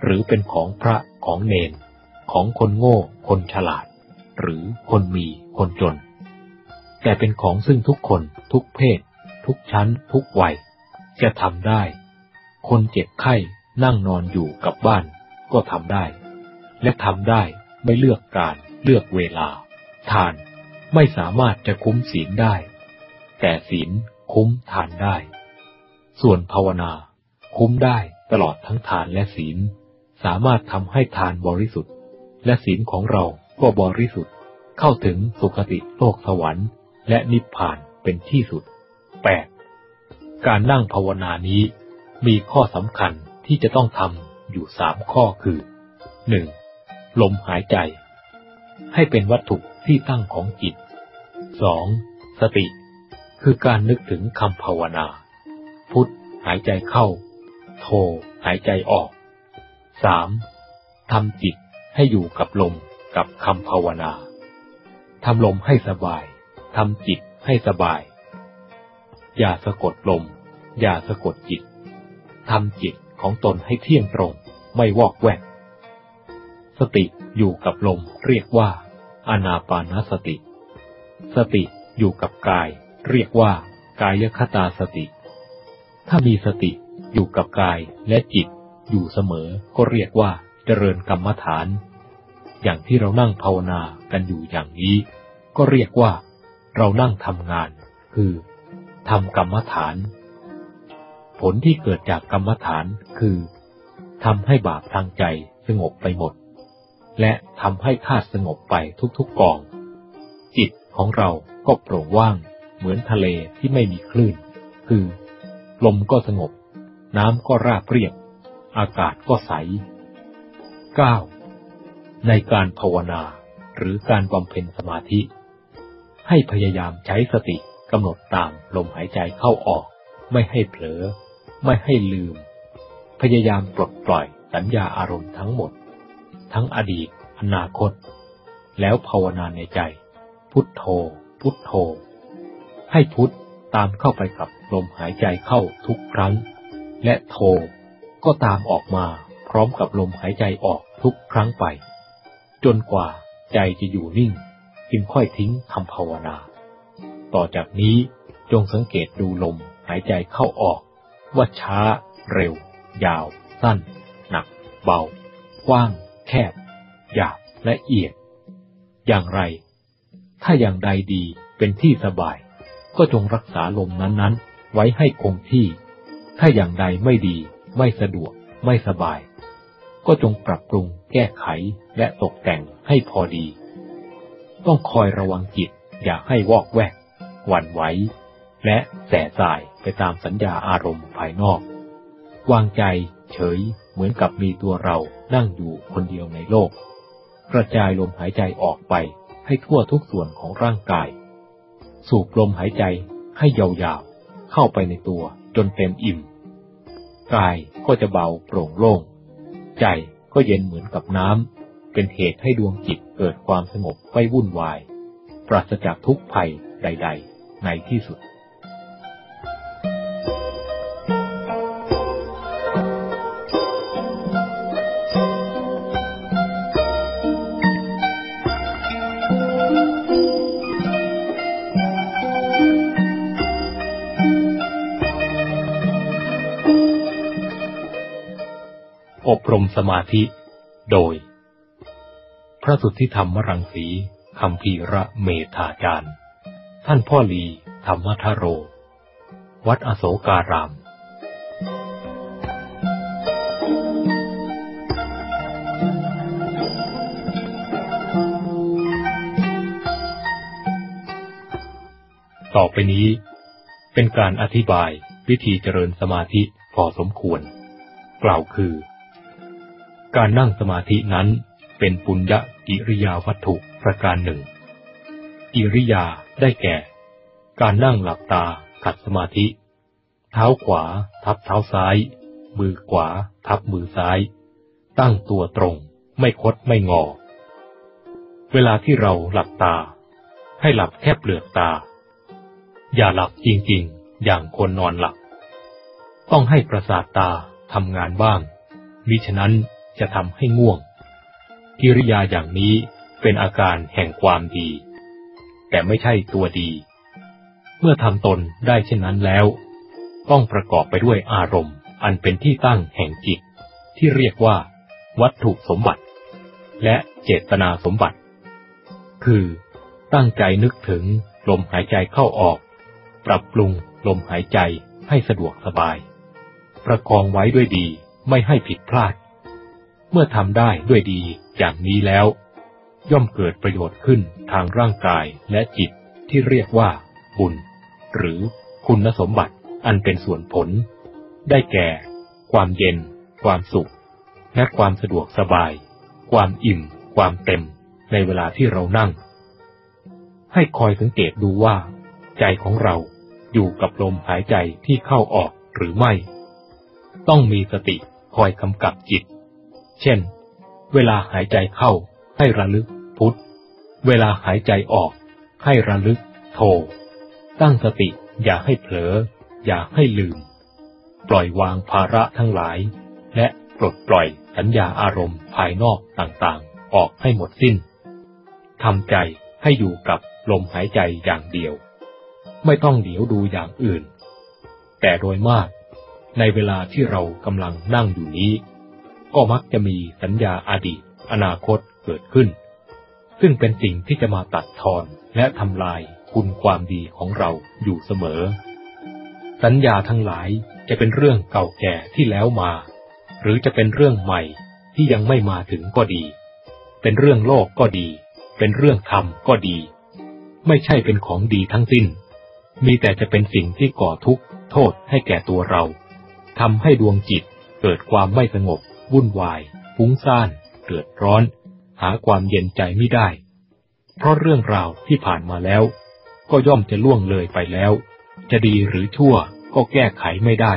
หรือเป็นของพระของเนน ของคนโง่ คนฉลาด หรือคนมีคนจน แต่เป็นของซึ่งทุกคนทุกเพศ ทุกชั้นทุกวัยจะทำได้ คนเจ็บไข้นั่งนอนอยู่กับบ้านก็ทำได้ และทำได้ไม่เลือกการเลือกเวลา ทานไม่สามารถจะคุ้มศีลได้ แต่ศีลคุ้มทานได้ ส่วนภาวนา คุ้มได้ตลอดทั้งทานและศีล สามารถทำให้ทานบริสุทธิ์ และศีลของเราก็บริสุทธิ์ เข้าถึงสุคติโลกสวรรค์ และนิพพานเป็นที่สุด 8. การนั่งภาวนานี้มีข้อสำคัญที่จะต้องทำอยู่สามข้อคือ 1. ลมหายใจ ให้เป็นวัตถุที่ตั้งของจิต 2. สติ คือการนึกถึงคำภาวนา พุทหายใจเข้า โทหายใจออก 3. ทำจิตให้อยู่กับลมกับคำภาวนาทำลมให้สบายทำจิตให้สบาย อย่าสะกดลม อย่าสะกดจิตทำจิตของตนให้เที่ยงตรง ไม่วอกแวก สติอยู่กับลมเรียกว่า อนาปานสติ สติอยู่กับกาย เรียกว่า กายคตาสติ ถ้ามีสติอยู่กับกายและจิต อยู่เสมอก็เรียกว่าเจริญกรรมฐาน อย่างที่เรานั่งภาวนากันอยู่อย่างนี้ ก็เรียกว่า เรานั่งทำงาน คือ ทำกรรมฐาน ผลที่เกิดจากกรรมฐานคือทำให้บาปทางใจสงบไปหมด และทำให้ธาตุสงบไปทุกๆกอง จิตของเราก็โปร่งว่าง เหมือนทะเลที่ไม่มีคลื่น คือ ลมก็สงบ น้ำก็ราบเรียบ อากาศก็ใส 9. ในการภาวนาหรือการบำเพ็ญสมาธิ ให้พยายามใช้สติ กำหนดตามลมหายใจเข้าออก ไม่ให้เผลอ ไม่ให้ลืม พยายามปลดปล่อยสัญญาอารมณ์ทั้งหมด ทั้งอดีต อนาคต แล้วภาวนาในใจ พุทโธ พุทโธ ให้พุทตามเข้าไปกับลมหายใจเข้าทุกครั้ง และโธก็ตามออกมาพร้อมกับลมหายใจออกทุกครั้งไป จนกว่าใจจะอยู่นิ่ง จึงค่อยทิ้งทำภาวนา ต่อจากนี้จงสังเกตดูลมหายใจเข้าออก ว่าช้า เร็ว ยาว สั้น หนัก เบา กว้าง แคบ หยาบและเอียด อย่างไร ถ้าอย่างใดดีเป็นที่สบาย ก็จงรักษาลมนั้นๆ ไว้ให้คงที่ ถ้าอย่างใดไม่ดี ไม่สะดวก ไม่สบาย ก็จงปรับปรุงแก้ไขและตกแต่งให้พอดี ต้องคอยระวังจิตอย่าให้วอกแวก หวั่นไหวและแสสายไปตามสัญญาอารมณ์ภายนอก วางใจเฉยเหมือนกับมีตัวเรานั่งอยู่คนเดียวในโลก กระจายลมหายใจออกไปให้ทั่วทุกส่วนของร่างกาย สูบลมหายใจให้ยาวๆ เข้าไปในตัวจนเต็มอิ่ม กายก็จะเบาโปร่งโล่ง ใจก็เย็นเหมือนกับน้ำ เป็นเหตุให้ดวงจิตเกิดความสงบไม่วุ่นวาย ปราศจากทุกภัยใด ๆ ในที่สุดอบรมสมาธิ โดย พระสุทธิธรรมรังสีคำพีระเมธาจารย์ ท่านพ่อลีธรรมทโร วัดอโศการามต่อไปนี้ เป็นการอธิบายวิธีเจริญสมาธิพอสมควร กล่าวคือ การนั่งสมาธินั้นเป็นปุญญกิริยาวัตถุประการหนึ่ง กิริยา ได้แก่ การนั่งหลับตาขัดสมาธิ เท้าขวา ทับเท้าซ้าย มือขวา ทับมือซ้าย ตั้งตัวตรง ไม่คดไม่งอ เวลาที่เราหลับตา ให้หลับแค่เปลือกตา อย่าหลับจริงๆ อย่างคนนอนหลับ ต้องให้ประสาทตาทำงานบ้างมิฉะนั้นจะทำให้ง่วง กิริยาอย่างนี้เป็นอาการแห่งความดี แต่ไม่ใช่ตัวดี เมื่อทำตนได้เช่นนั้นแล้ว ต้องประกอบไปด้วยอารมณ์ อันเป็นที่ตั้งแห่งจิต ที่เรียกว่า วัตถุสมบัติ และเจตนาสมบัติ คือ ตั้งใจนึกถึงลมหายใจเข้าออก ปรับปรุงลมหายใจให้สะดวกสบาย ประคองไว้ด้วยดีไม่ให้ผิดพลาด เมื่อทำได้ด้วยดีอย่างนี้แล้ว ย่อมเกิดประโยชน์ขึ้นทางร่างกายและจิตที่เรียกว่าบุญ หรือคุณสมบัติอันเป็นส่วนผล ได้แก่ ความเย็น ความสุข และความสะดวกสบาย ความอิ่ม ความเต็ม ในเวลาที่เรานั่ง ให้คอยสังเกตดูว่า ใจของเราอยู่กับลมหายใจที่เข้าออกหรือไม่ ต้องมีสติคอยกำกับจิต เช่น เวลาหายใจเข้าให้ระลึก พุทธ เวลาหายใจออก ให้ระลึก โท ตั้งสติอย่าให้เผลอ อย่าให้ลืม ปล่อยวางภาระทั้งหลาย และปลดปล่อยสัญญาอารมณ์ภายนอกต่างๆ ออกให้หมดสิ้นทำใจให้อยู่กับลมหายใจอย่างเดียว ไม่ต้องเดี๋ยวดูอย่างอื่น แต่โดยมาก ในเวลาที่เรากำลังนั่งอยู่นี้ ก็มักจะมีสัญญาอดีต อนาคตเกิดขึ้น ซึ่งเป็นสิ่งที่จะมาตัดทอนและทำลายคุณความดีของเราอยู่เสมอ สัญญาทั้งหลายจะเป็นเรื่องเก่าแก่ที่แล้วมา หรือจะเป็นเรื่องใหม่ที่ยังไม่มาถึงก็ดี เป็นเรื่องโลกก็ดี เป็นเรื่องธรรมก็ดี ไม่ใช่เป็นของดีทั้งสิ้น มีแต่จะเป็นสิ่งที่ก่อทุกข์โทษให้แก่ตัวเราทำให้ดวงจิตเกิดความไม่สงบ วุ่นวายฟุ้งซ่านเดือดร้อน หาความเย็นใจไม่ได้ เพราะเรื่องราวที่ผ่านมาแล้ว ก็ย่อมจะล่วงเลยไปแล้ว จะดีหรือชั่วก็แก้ไขไม่ได้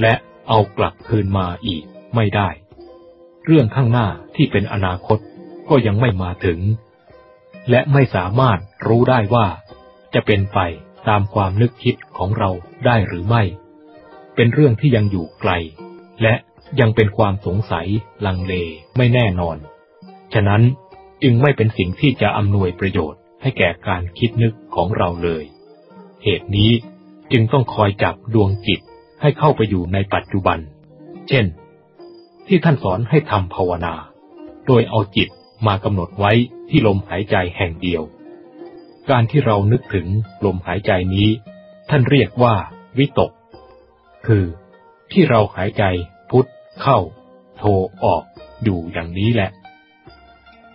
และเอากลับคืนมาอีกไม่ได้ เรื่องข้างหน้าที่เป็นอนาคตก็ยังไม่มาถึง และไม่สามารถรู้ได้ว่า จะเป็นไปตามความนึกคิดของเราได้หรือไม่ เป็นเรื่องที่ยังอยู่ไกล และยังเป็นความสงสัยลังเลไม่แน่นอน ฉะนั้นจึงไม่เป็นสิ่งที่จะอำนวยประโยชน์ให้แก่การคิดนึกของเราเลย เหตุนี้จึงต้องคอยจับดวงจิตให้เข้าไปอยู่ในปัจจุบัน เช่น ที่ท่านสอนให้ทำภาวนา โดยเอาจิตมากำหนดไว้ที่ลมหายใจแห่งเดียว การที่เรานึกถึงลมหายใจนี้ ท่านเรียกว่า วิตก คือที่เราหายใจพุทเข้า โทออกอยู่อย่างนี้แหละ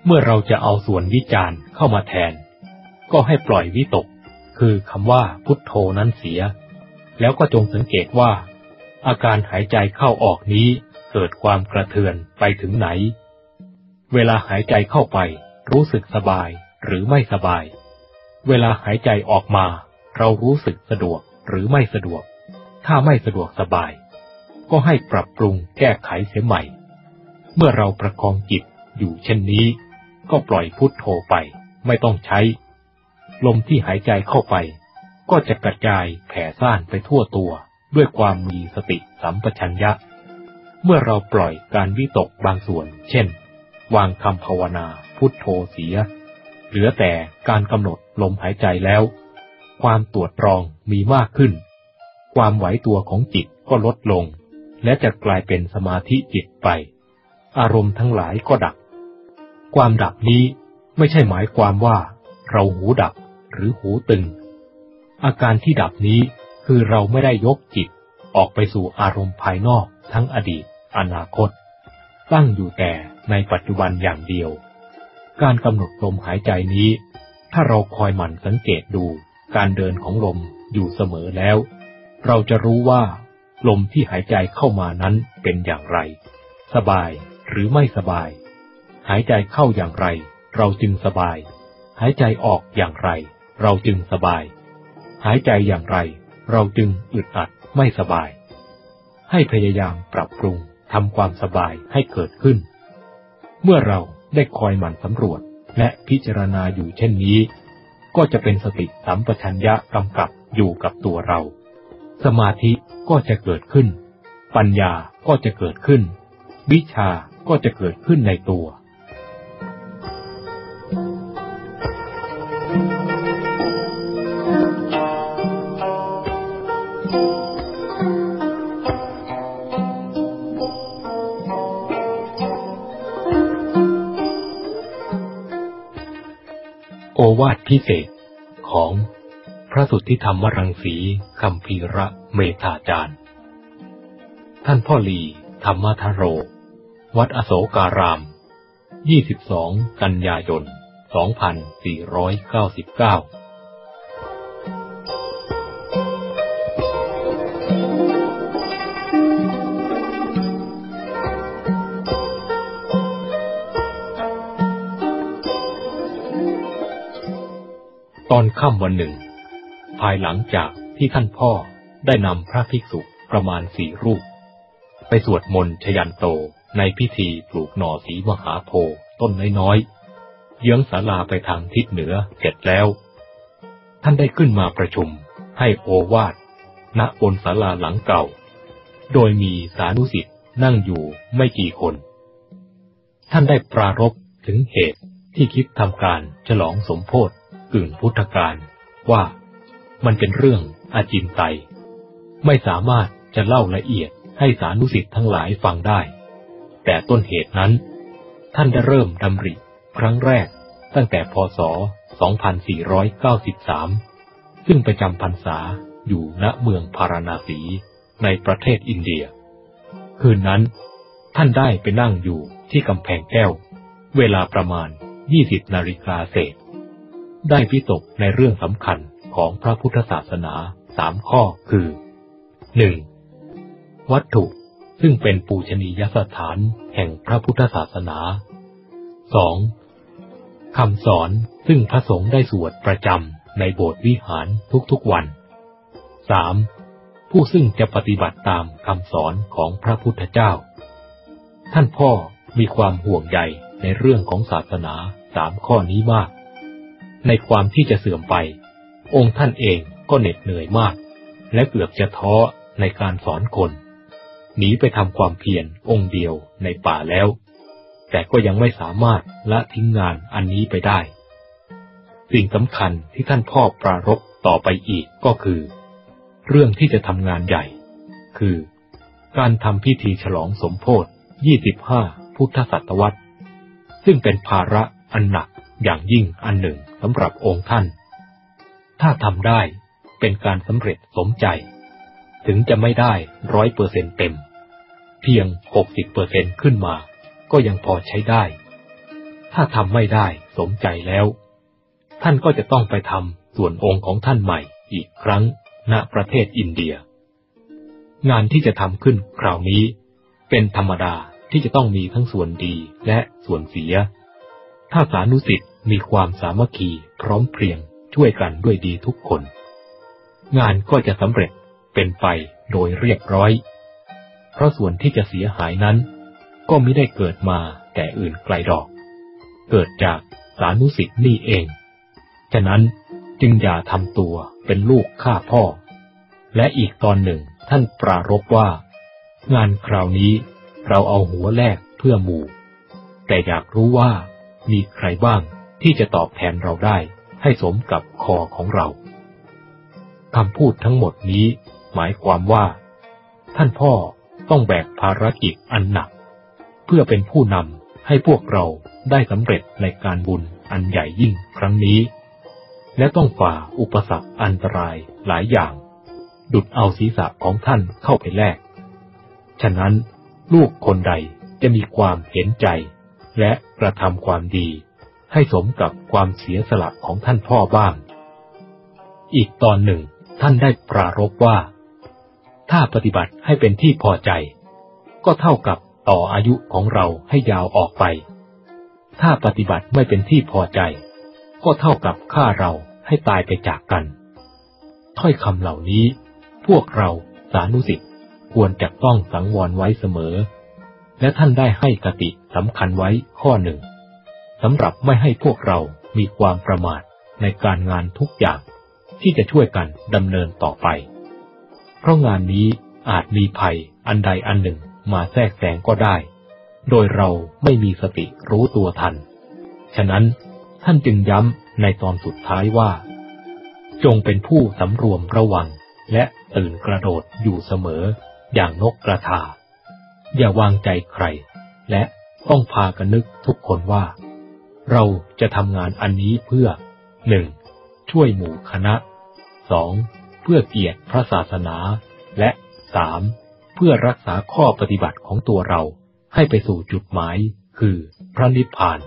เมื่อเราจะเอาส่วนวิจารณ์เข้ามาแทน ก็ให้ปล่อยวิตก คือคำว่าพุทโธนั้นเสีย แล้วก็จงสังเกตว่า อาการหายใจเข้าออกนี้เกิดความกระเทือนไปถึงไหน เวลาหายใจเข้าไป รู้สึกสบายหรือไม่สบาย เวลาหายใจออกมา เรารู้สึกสะดวกหรือไม่สะดวก ถ้าไม่สะดวกสบาย ก็ให้ปรับปรุงแก้ไขเสียใหม่ เมื่อเราประคองจิตอยู่เช่นนี้ ก็ปล่อยพุทโธไป ไม่ต้องใช้ ลมที่หายใจเข้าไป ก็จะกระจายแผ่ซ่านไปทั่วตัวด้วยความมีสติสัมปชัญญะ เมื่อเราปล่อยการวิตกบางส่วน เช่น วางคำภาวนาพุทโธเสีย เหลือแต่การกำหนดลมหายใจแล้ว ความตรวจตรองมีมากขึ้น ความไหวตัวของจิตก็ลดลง และจะกลายเป็นสมาธิจิตไป อารมณ์ทั้งหลายก็ดับ ความดับนี้ไม่ใช่หมายความว่าเราหูดับหรือหูตึง อาการที่ดับนี้คือเราไม่ได้ยกจิตออกไปสู่อารมณ์ภายนอกทั้งอดีต อนาคต ตั้งอยู่แต่ในปัจจุบันอย่างเดียว การกำหนดลมหายใจนี้ ถ้าเราคอยหมั่นสังเกตดูการเดินของลมอยู่เสมอแล้ว เราจะรู้ว่า ลมที่หายใจเข้ามานั้นเป็นอย่างไร สบายหรือไม่สบาย หายใจเข้าอย่างไร เราจึงสบาย หายใจออกอย่างไร เราจึงสบาย หายใจอย่างไร เราจึงอึดอัดไม่สบาย ให้พยายามปรับปรุงทำความสบายให้เกิดขึ้น เมื่อเราได้คอยหมั่นสำรวจและพิจารณาอยู่เช่นนี้ ก็จะเป็นสติสัมปชัญญะกำกับอยู่กับตัวเรา สมาธิก็จะเกิดขึ้น ปัญญาก็จะเกิดขึ้น วิชาก็จะเกิดขึ้นในตัว วาทพิเศษของพระสุทธิธรรมรังสีคำพีระเมธาจารย์ ท่านพ่อลีธรรมทโร วัดอโศการาม 22 กันยายน 2499 อนค่ำวันหนึ่ง ภายหลังจากที่ท่านพ่อได้นำพระภิกษุประมาณสี่รูป ไปสวดมนต์ชยันโตในพิธีปลูกหน่อสีมหาโพต้นน้อยๆ เยื้องศาลาไปทางทิศเหนือเสร็จแล้ว ท่านได้ขึ้นมาประชุมให้โอวาทณบนศาลาหลังเก่า โดยมีสานุสิทธิ์นั่งอยู่ไม่กี่คน ท่านได้ปรารบถึงเหตุที่คิดทำการฉลองสมโพธิ กึ่งพุทธการว่ามันเป็นเรื่องอาจินไตย ไม่สามารถจะเล่าละเอียดให้สานุสิทธิ์ทั้งหลายฟังได้ แต่ต้นเหตุนั้น ท่านได้เริ่มดำริครั้งแรกตั้งแต่พศ 2493 ซึ่งประจำพรรษาอยู่ณเมืองพาราณสี ในประเทศอินเดีย คืนนั้น ท่านได้ไปนั่งอยู่ที่กำแพงแก้ว เวลาประมาณ 20นาฬิกาเศษ ได้พิตกในเรื่องสำคัญของพระพุทธศาสนาสามข้อคือหนึ่งวัตถุซึ่งเป็นปูชนียสถานแห่งพระพุทธศาสนาสองคำสอนซึ่งพระสงฆ์ได้สวดประจำในโบสถ์วิหารทุกๆวันสามผู้ซึ่งจะปฏิบัติตามคำสอนของพระพุทธเจ้า ท่านพ่อมีความห่วงใยในเรื่องของศาสนาสามข้อนี้มาก ในความที่จะเสื่อมไป องค์ท่านเองก็เหน็ดเหนื่อยมาก และเกือบจะท้อในการสอนคน หนีไปทำความเพียรองค์เดียวในป่าแล้ว แต่ก็ยังไม่สามารถละทิ้งงานอันนี้ไปได้ สิ่งสำคัญที่ท่านพ่อปรารบต่อไปอีกก็คือ เรื่องที่จะทำงานใหญ่ คือ การทำพิธีฉลองสมโพธิ25 พุทธศตวรรษ ซึ่งเป็นภาระอันหนัก อย่างยิ่งอันหนึ่งสำหรับองค์ท่าน ถ้าทำได้เป็นการสำเร็จสมใจ ถึงจะไม่ได้ร้อยเปอร์เซ็นเต็ม เพียงหกสิบเปอร์เซ็นขึ้นมา ก็ยังพอใช้ได้ ถ้าทำไม่ได้สมใจแล้ว ท่านก็จะต้องไปทำส่วนองค์ของท่านใหม่อีกครั้งณประเทศอินเดีย งานที่จะทำขึ้นคราวนี้ เป็นธรรมดาที่จะต้องมีทั้งส่วนดีและส่วนเสีย ถ้าสานุสิทธิ์มีความสามัคคีพร้อมเพรียงช่วยกันด้วยดีทุกคน งานก็จะสำเร็จเป็นไปโดยเรียบร้อย เพราะส่วนที่จะเสียหายนั้น ก็ไม่ได้เกิดมาแต่อื่นไกลดอก เกิดจากสานุสิทธิ์นี่เอง ฉะนั้นจึงอย่าทำตัวเป็นลูกข้าพ่อ และอีกตอนหนึ่งท่านปรารบว่า งานคราวนี้เราเอาหัวแลกเพื่อหมู่ แต่อยากรู้ว่า มีใครบ้างที่จะตอบแทนเราได้ให้สมกับคอของเราคำพูดทั้งหมดนี้หมายความว่า ท่านพ่อต้องแบกภารกิจอันหนัก เพื่อเป็นผู้นำให้พวกเราได้สำเร็จในการบุญอันใหญ่ยิ่งครั้งนี้ และต้องฝ่าอุปสรรคอันตรายหลายอย่าง ดุดเอาศีรษะของท่านเข้าไปแลก ฉะนั้นลูกคนใดจะมีความเห็นใจ และกระทำความดี ให้สมกับความเสียสละของท่านพ่อบ้าง อีกตอนหนึ่ง ท่านได้ปรารบว่า ถ้าปฏิบัติให้เป็นที่พอใจ ก็เท่ากับต่ออายุของเราให้ยาวออกไป ถ้าปฏิบัติไม่เป็นที่พอใจ ก็เท่ากับฆ่าเราให้ตายไปจากกัน ถ้อยคำเหล่านี้ พวกเราสานุสิทธิ์ควรจะต้องสังวรไว้เสมอ และท่านได้ให้กติสำคัญไว้ข้อหนึ่งสำหรับไม่ให้พวกเรามีความประมาทในการงานทุกอย่าง ที่จะช่วยกันดำเนินต่อไป เพราะงานนี้อาจมีภัยอันใดอันหนึ่งมาแทรกแซงก็ได้ โดยเราไม่มีสติรู้ตัวทัน ฉะนั้นท่านจึงย้ำในตอนสุดท้ายว่า จงเป็นผู้สำรวมระวังและตื่นกระโดดอยู่เสมออย่างนกกระทา อย่าวางใจใคร และต้องพากันนึกทุกคนว่า เราจะทำงานอันนี้เพื่อหนึ่งช่วยหมู่คณะสองเพื่อเกียรติพระศาสนา และสามเพื่อรักษาข้อปฏิบัติของตัวเราให้ไปสู่จุดหมาย คือพระนิพพาน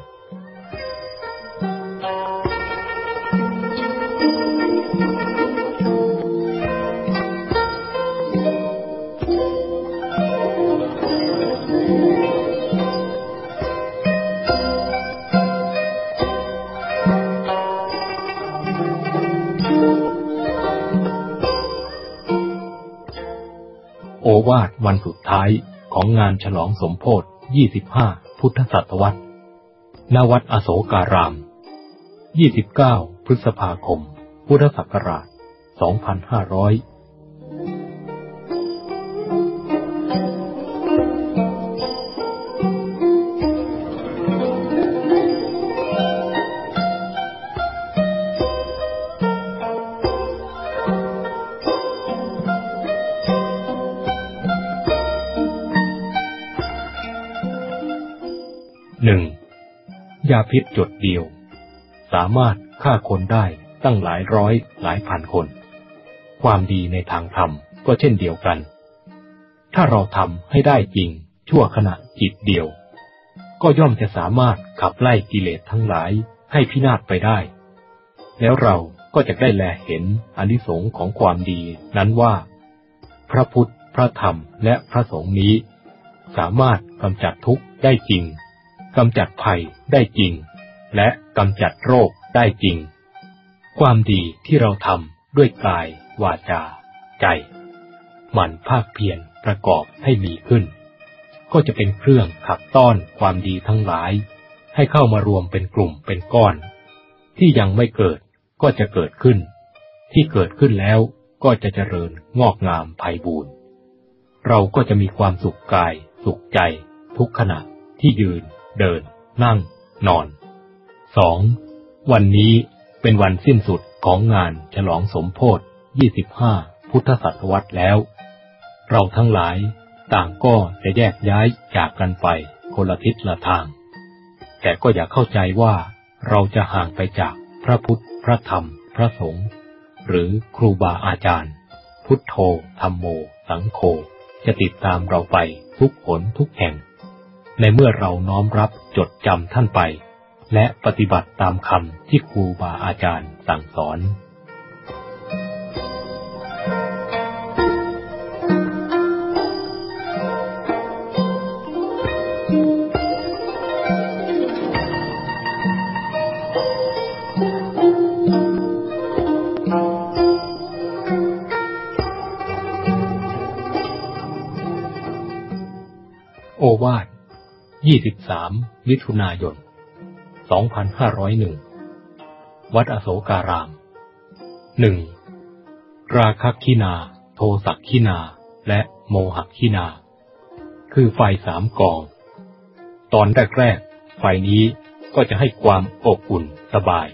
วาทวันสุดท้ายของงานฉลองสมโพธิ25 พุทธศตวรรษณวัดอโศการาม 29 พฤษภาคม พุทธศักราช 2500 จดเดียว สามารถฆ่าคนได้ตั้งหลายร้อยหลายพันคน ความดีในทางธรรมก็เช่นเดียวกัน ถ้าเราทำให้ได้จริง ชั่วขณะจิตเดียว ก็ย่อมจะสามารถขับไล่กิเลสทั้งหลายให้พินาศไปได้ แล้วเราก็จะได้แลเห็นอนิสงค์ของความดีนั้นว่า พระพุทธ พระธรรม และพระสงฆ์นี้ สามารถกำจัดทุกข์ได้จริงกำจัดภัยได้จริง และกำจัดโรคได้จริง ความดีที่เราทำด้วยกาย วาจา ใจ มันภาคเพียรประกอบให้มีขึ้น ก็จะเป็นเครื่องขับต้อนความดีทั้งหลาย ให้เข้ามารวมเป็นกลุ่มเป็นก้อน ที่ยังไม่เกิดก็จะเกิดขึ้น ที่เกิดขึ้นแล้วก็จะเจริญงอกงามไพ่บูรณ์เราก็จะมีความสุขกาย สุขใจ ทุกขณะที่ยืน เดิน นั่ง นอน สองวันนี้เป็นวันสิ้นสุดของงานฉลองสมโพธิ25 พุทธศตวรรษแล้ว เราทั้งหลายต่างก็จะแยกย้ายจากกันไปคนละทิศละทาง แต่ก็อย่าเข้าใจว่าเราจะห่างไปจากพระพุทธ พระธรรม พระสงฆ์หรือครูบาอาจารย์ พุทโธธรรมโม สังโฆจะติดตามเราไปทุกผลทุกแห่ง ในเมื่อเราน้อมรับจดจำท่านไป และปฏิบัติตามคำที่ครูบาอาจารย์สั่งสอน โอวาท 23 มิถุนายน 2501 วัดอโศการาม 1. ราคคินา โทสักคินา และโมหคินา คือไฟสามกอง ตอนแรกๆ ไฟนี้ก็จะให้ความอบอุ่นสบาย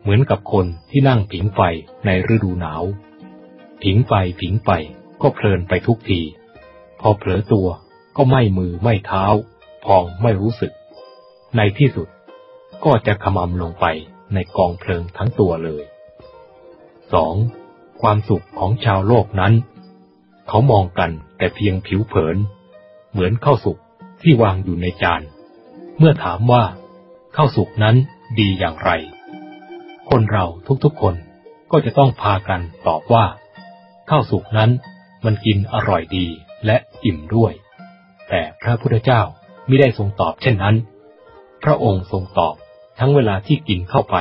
เหมือนกับคนที่นั่งผิงไฟในฤดูหนาว ผิงไฟผิงไปก็เพลินไปทุกที พอเผลอตัวก็ไม่มือไม่เท้า พองไม่รู้สึก ในที่สุด ก็จะขมำลงไปในกองเพลิงทั้งตัวเลยสองความสุขของชาวโลกนั้น เขามองกันแต่เพียงผิวเผิน เหมือนข้าวสุกที่วางอยู่ในจาน เมื่อถามว่าข้าวสุกนั้นดีอย่างไร คนเราทุกๆคนก็จะต้องพากันตอบว่าข้าวสุกนั้นมันกินอร่อยดีและอิ่มด้วย แต่พระพุทธเจ้าไม่ได้ทรงตอบเช่นนั้น พระองค์ทรงตอบ ทั้งเวลาที่กินเข้าไป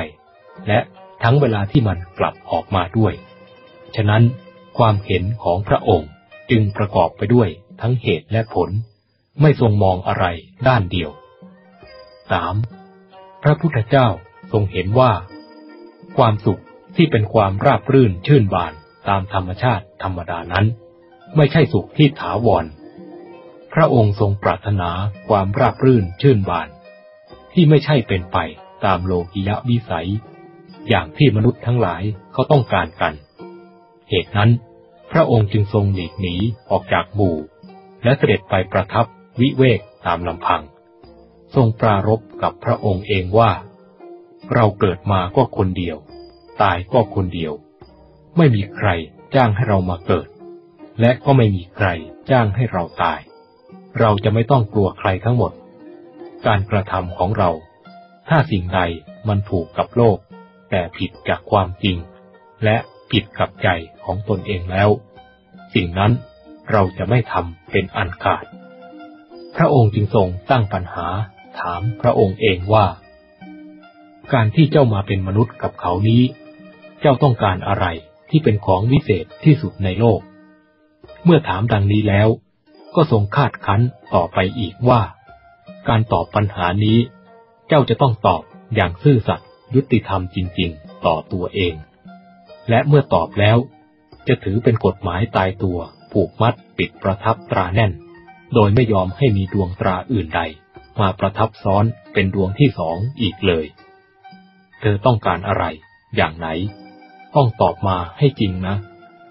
และทั้งเวลาที่มันกลับออกมาด้วย ฉะนั้นความเห็นของพระองค์จึงประกอบไปด้วยทั้งเหตุและผล ไม่ทรงมองอะไรด้านเดียว 3. พระพุทธเจ้าทรงเห็นว่า ความสุขที่เป็นความราบรื่นชื่นบานตามธรรมชาติธรรมดานั้น ไม่ใช่สุขที่ถาวร พระองค์ทรงปรารถนาความราบรื่นชื่นบาน ที่ไม่ใช่เป็นไป ตามโลกิยะวิสัย อย่างที่มนุษย์ทั้งหลายเขาต้องการกัน เหตุนั้น พระองค์จึงทรงหลีกหนีออกจากหมู่ และเสด็จไปประทับวิเวกตามลำพัง ทรงปรารบกับพระองค์เองว่า เราเกิดมาก็คนเดียว ตายก็คนเดียว ไม่มีใครจ้างให้เรามาเกิด และก็ไม่มีใครจ้างให้เราตาย เราจะไม่ต้องกลัวใครทั้งหมด การกระทำของเรา ถ้าสิ่งใดมันถูกกับโลก แต่ผิดจากความจริง และผิดกับใจของตนเองแล้ว สิ่งนั้นเราจะไม่ทำเป็นอันขาด พระองค์จึงทรงตั้งปัญหา ถามพระองค์เองว่า การที่เจ้ามาเป็นมนุษย์กับเขานี้ เจ้าต้องการอะไรที่เป็นของวิเศษที่สุดในโลก เมื่อถามดังนี้แล้ว ก็ทรงคาดคั้นต่อไปอีกว่า การตอบปัญหานี้ จ้าจะต้องตอบอย่างซื่อสัตย์ยุติธรรมจริง ๆ ต่อตัวเอง และเมื่อตอบแล้ว จะถือเป็นกฎหมายตายตัว ผูกมัดปิดประทับตราแน่น โดยไม่ยอมให้มีดวงตราอื่นใด มาประทับซ้อนเป็นดวงที่สองอีกเลย เธอต้องการอะไร อย่างไหน ต้องตอบมาให้จริงนะ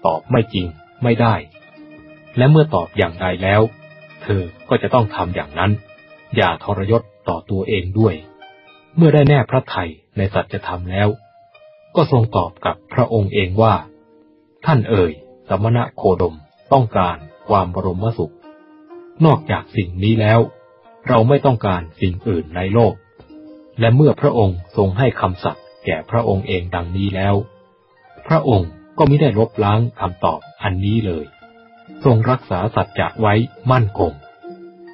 ตอบไม่จริงไม่ได้ และเมื่อตอบอย่างใดแล้ว เธอก็จะต้องทำอย่างนั้น อย่าทรยศต่อตัวเองด้วย เมื่อได้แน่พระไทยในสัจธรรมแล้ว ก็ทรงตอบกับพระองค์เองว่า ท่านเอ่ย สมณะโคดมต้องการความบรมสุข นอกจากสิ่งนี้แล้ว เราไม่ต้องการสิ่งอื่นในโลก และเมื่อพระองค์ทรงให้คำสัตย์แก่พระองค์เองดังนี้แล้ว พระองค์ก็ไม่ได้ลบล้างคำตอบอันนี้เลย ทรงรักษาสัจจะไว้มั่นคง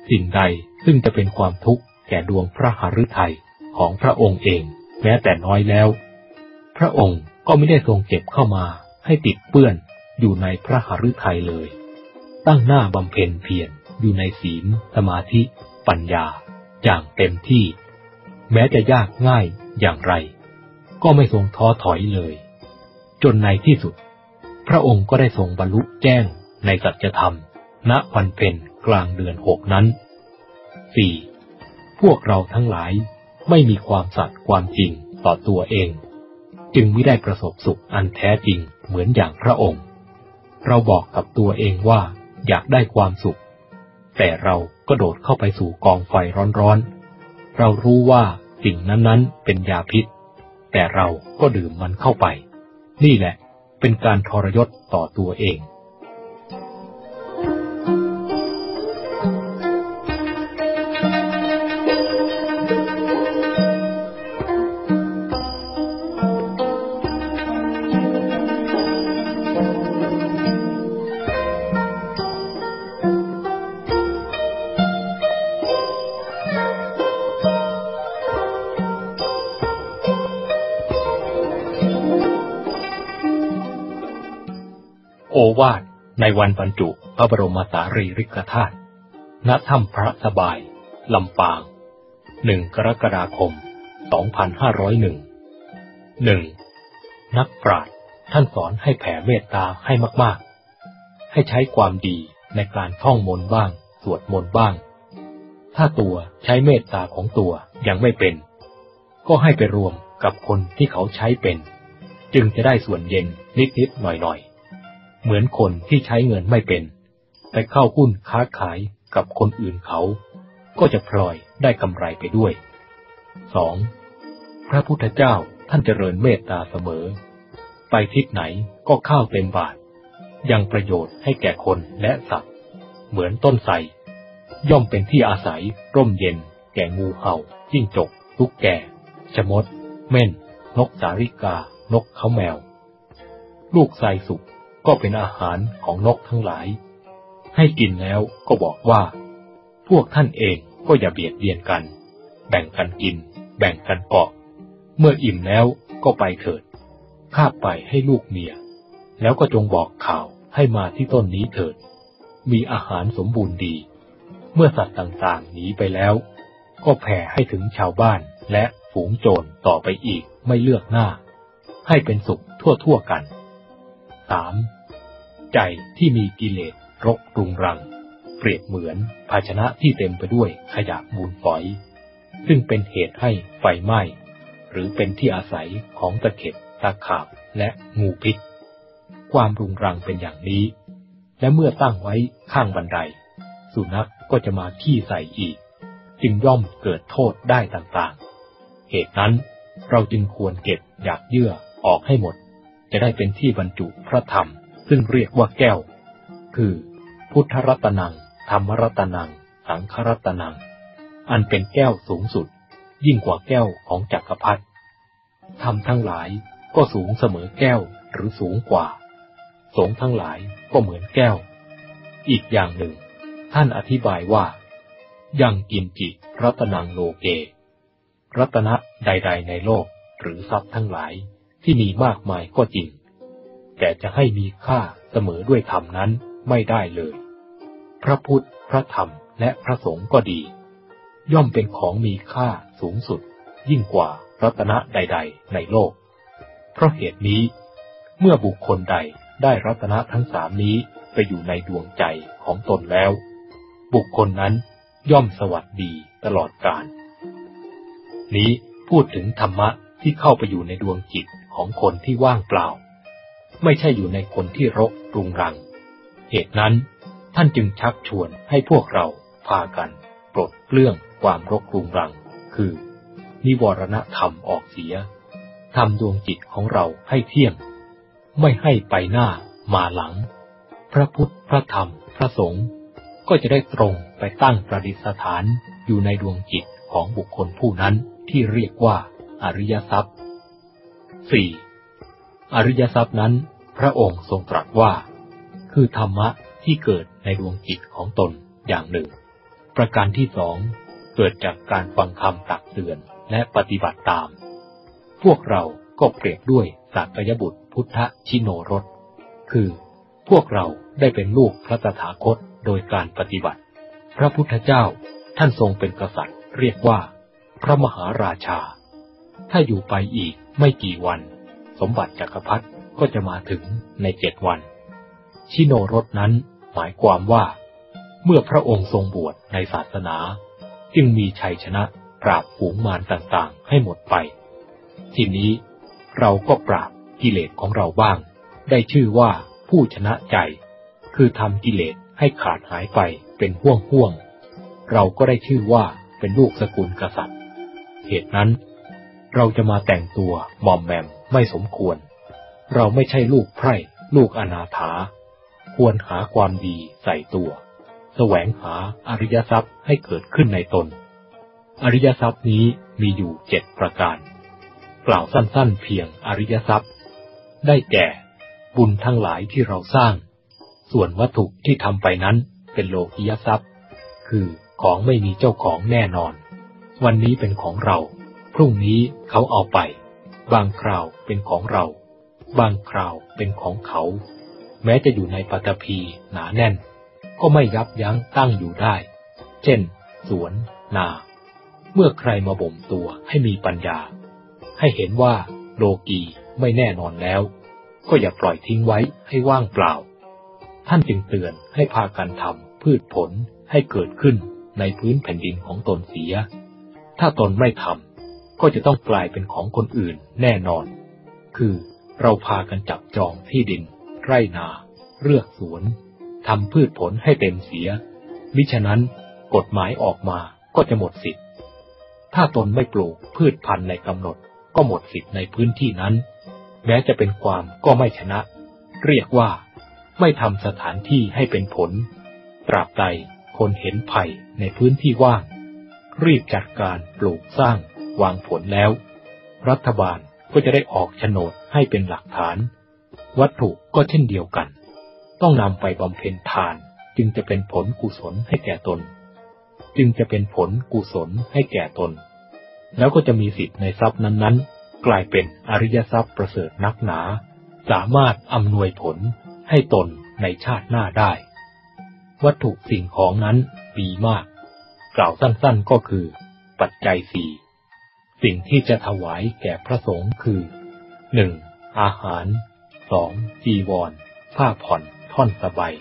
สิ่งใดซึ่งจะเป็นความทุกข์แก่ดวงพระหฤทัย ของพระองค์เอง แม้แต่น้อยแล้ว พระองค์ก็ไม่ได้ทรงเก็บเข้ามาให้ติดเปื้อนอยู่ในพระหฤทัยเลย ตั้งหน้าบำเพ็ญเพียรอยู่ในศีลสมาธิ ปัญญา อย่างเต็มที่ แม้จะยากง่ายอย่างไร ก็ไม่ทรงท้อถอยเลย จนในที่สุด พระองค์ก็ได้ทรงบรรลุแจ้งในสัจธรรม ณวันเพ็ญกลางเดือนหกนั้นสี่พวกเราทั้งหลาย ไม่มีความสัตย์ความจริงต่อตัวเอง จึงไม่ได้ประสบสุขอันแท้จริงเหมือนอย่างพระองค์ เราบอกกับตัวเองว่าอยากได้ความสุข แต่เราก็โดดเข้าไปสู่กองไฟร้อนๆ เรารู้ว่าสิ่งนั้นๆ เป็นยาพิษ แต่เราก็ดื่มมันเข้าไป นี่แหละเป็นการทรยศต่อตัวเอง วาดในวันบรรจุพระบรมสารีริกธาตุ ณ ถ้ำพระสบาย ลำปางหนึ่งกรกฎาคม 2501หนึ่งนักปราชญ์ท่านสอนให้แผ่เมตตาให้มากๆ ให้ใช้ความดีในการท่องมนต์บ้าง สวดมนต์บ้าง ถ้าตัวใช้เมตตาของตัวยังไม่เป็น ก็ให้ไปรวมกับคนที่เขาใช้เป็น จึงจะได้ส่วนเย็นนิดๆหน่อยๆ เหมือนคนที่ใช้เงินไม่เป็น แต่เข้าหุ้นค้าขายกับคนอื่นเขา ก็จะพลอยได้กำไรไปด้วย 2. พระพุทธเจ้าท่านเจริญเมตตาเสมอ ไปทิศไหนก็ข้าวเต็มบาท ยังประโยชน์ให้แก่คนและสัตว์ เหมือนต้นไทรย่อมเป็นที่อาศัยร่มเย็น แก่งูเห่าจิ้งจกทุกแก่ชมด เม่น นกสาริกา นกเขาแมว ลูกไทรสุก ก็เป็นอาหารของนกทั้งหลาย ให้กินแล้วก็บอกว่า พวกท่านเองก็อย่าเบียดเบียนกัน แบ่งกันกิน แบ่งกันเกาะ เมื่ออิ่มแล้วก็ไปเถิดคาไปให้ลูกเมีย แล้วก็จงบอกข่าวให้มาที่ต้นนี้เถิด มีอาหารสมบูรณ์ดี เมื่อสัตว์ต่างๆหนีไปแล้ว ก็แผ่ให้ถึงชาวบ้านและฝูงโจรต่อไปอีกไม่เลือกหน้า ให้เป็นสุขทั่วๆกัน สามใจที่มีกิเลสรกรุงรัง เปรียบเหมือนภาชนะที่เต็มไปด้วยขยะมูลฝอย ซึ่งเป็นเหตุให้ไฟไหม้ หรือเป็นที่อาศัยของตะเข็บตะขาบและงูพิษ ความรุงรังเป็นอย่างนี้ และเมื่อตั้งไว้ข้างบันได สุนัขก็จะมาขี้ใส่อีก จึงย่อมเกิดโทษได้ต่างๆ เหตุนั้นเราจึงควรเก็บอยากเยื่อออกให้หมด จะได้เป็นที่บรรจุพระธรรม ซึ่งเรียกว่าแก้ว คือ พุทธรัตนัง ธรรมรัตนัง สังฆรัตนัง อันเป็นแก้วสูงสุด ยิ่งกว่าแก้วของจักรพรรดิธรรมทั้งหลายก็สูงเสมอแก้วหรือสูงกว่า สงทั้งหลายก็เหมือนแก้ว อีกอย่างหนึ่ง ท่านอธิบายว่า ยังกินจิรัตนังโลเก รัตนะใด ๆ ในโลกหรือทรัพย์ทั้งหลาย ที่มีมากมายก็จริง แต่จะให้มีค่าเสมอด้วยธรรมนั้นไม่ได้เลย พระพุทธ พระธรรม และพระสงฆ์ก็ดี ย่อมเป็นของมีค่าสูงสุด ยิ่งกว่ารัตนะใด ๆ ในโลก เพราะเหตุนี้ เมื่อบุคคลใดได้รัตนะทั้งสามนี้ไปอยู่ในดวงใจของตนแล้ว บุคคลนั้นย่อมสวัสดีตลอดกาลนี้พูดถึงธรรมะ ที่เข้าไปอยู่ในดวงจิตของคนที่ว่างเปล่า ไม่ใช่อยู่ในคนที่รกรุงรัง เหตุนั้นท่านจึงชักชวนให้พวกเราพากัน ปลดเปลื้องความรกรุงรัง คือ นิวรณธรรมออกเสียทำดวงจิตของเราให้เที่ยง ไม่ให้ไปหน้ามาหลัง พระพุทธพระธรรม พระสงฆ์ก็จะได้ตรงไปตั้งประดิษฐานอยู่ในดวงจิตของบุคคลผู้นั้นที่เรียกว่า อริยทรัพย์ 4. อริยทรัพย์นั้น พระองค์ทรงตรัสว่า คือธรรมะที่เกิดในดวงจิตของตนอย่างหนึ่ง ประการที่สองเกิดจากการฟังคำตักเตือนและปฏิบัติตาม พวกเราก็เปรียบด้วยสักยบุตรพุทธชิโนรส คือ พวกเราได้เป็นลูกพระตถาคตโดยการปฏิบัติ พระพุทธเจ้าท่านทรงเป็นกษัตริย์เรียกว่า พระมหาราชา ถ้าอยู่ไปอีกไม่กี่วัน สมบัติจักรพรรดิก็จะมาถึงในเจ็ดวัน ชิโนรสนั้นหมายความว่า เมื่อพระองค์ทรงบวชในศาสนา จึงมีชัยชนะปราบฝูงมารต่างๆ ให้หมดไป ทีนี้เราก็ปราบกิเลสของเราบ้าง ได้ชื่อว่าผู้ชนะใจ คือทำกิเลสให้ขาดหายไปเป็นห่วงห่วง เราก็ได้ชื่อว่าเป็นลูกสกุลกษัตริย์ เหตุนั้น เราจะมาแต่งตัวมอมแมมไม่สมควร เราไม่ใช่ลูกไพร่ลูกอนาถา ควรหาความดีใส่ตัว แสวงหาอริยทรัพย์ให้เกิดขึ้นในตน อริยทรัพย์นี้มีอยู่เจ็ดประการ กล่าวสั้นๆเพียงอริยทรัพย์ ได้แก่ บุญทั้งหลายที่เราสร้าง ส่วนวัตถุที่ทำไปนั้นเป็นโลกิยทรัพย์ คือของไม่มีเจ้าของแน่นอน วันนี้เป็นของเรา รุ่งนี้เขาเอาไป บางคราวเป็นของเรา บางคราวเป็นของเขา แม้จะอยู่ในปัตภีหนาแน่น ก็ไม่ยับยั้งตั้งอยู่ได้ เช่น สวน นา เมื่อใครมาบ่มตัวให้มีปัญญา ให้เห็นว่าโลกีไม่แน่นอนแล้ว ก็อย่าปล่อยทิ้งไว้ให้ว่างเปล่า ท่านจึงเตือนให้พากันทำพืชผลให้เกิดขึ้นในพื้นแผ่นดินของตนเสีย ถ้าตนไม่ทำ ก็จะต้องกลายเป็นของคนอื่นแน่นอน คือเราพากันจับจองที่ดิน ไร่นา เลือกสวนทำพืชผลให้เต็มเสีย มิฉะนั้นกฎหมายออกมาก็จะหมดสิทธิ์ ถ้าตนไม่ปลูกพืชพันธุ์ในกำหนดก็หมดสิทธิ์ในพื้นที่นั้น แม้จะเป็นความก็ไม่ชนะ เรียกว่า ไม่ทำสถานที่ให้เป็นผล ตราบใดคนเห็นภัยในพื้นที่ว่าง รีบจัดการปลูกสร้าง วางผลแล้ว รัฐบาลก็จะได้ออกโฉนดให้เป็นหลักฐาน วัตถุก็เช่นเดียวกัน ต้องนำไปบำเพ็ญทานจึงจะเป็นผลกุศลให้แก่ตน จึงจะเป็นผลกุศลให้แก่ตน แล้วก็จะมีสิทธิ์ในทรัพย์นั้นๆ กลายเป็นอริยทรัพย์ประเสริฐนักหนา สามารถอำนวยผลให้ตนในชาติหน้าได้ วัตถุสิ่งของนั้นมีมาก กล่าวสั้นๆก็คือ ปัจจัยสี่ สิ่งที่จะถวายแก่พระสงฆ์คือหนึ่งอาหารสองจีวร ผ้าผ่อนท่อนสบาย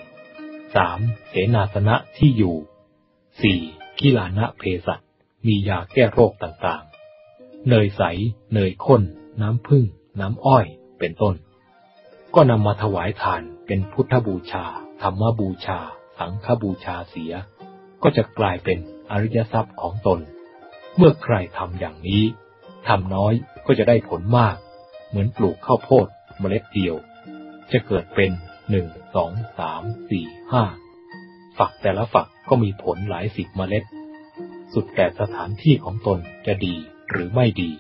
สามเสนาสนะที่อยู่สี่กิลานะเพสัตมียาแก้โรคต่างๆ เนยใส เนยข้น น้ำผึ้ง น้ำอ้อย เป็นต้น ก็นำมาถวายทานเป็นพุทธบูชา ธรรมบูชา สังฆบูชาเสีย ก็จะกลายเป็นอริยทรัพย์ของตน เมื่อใครทำอย่างนี้ทำน้อยก็จะได้ผลมาก เหมือนปลูกข้าวโพดเมล็ดเดียว จะเกิดเป็นหนึ่งสองสามสี่ห้าฝักแต่ละฝักก็มีผลหลายสิบเมล็ด สุดแต่สถานที่ของตนจะดีหรือไม่ดี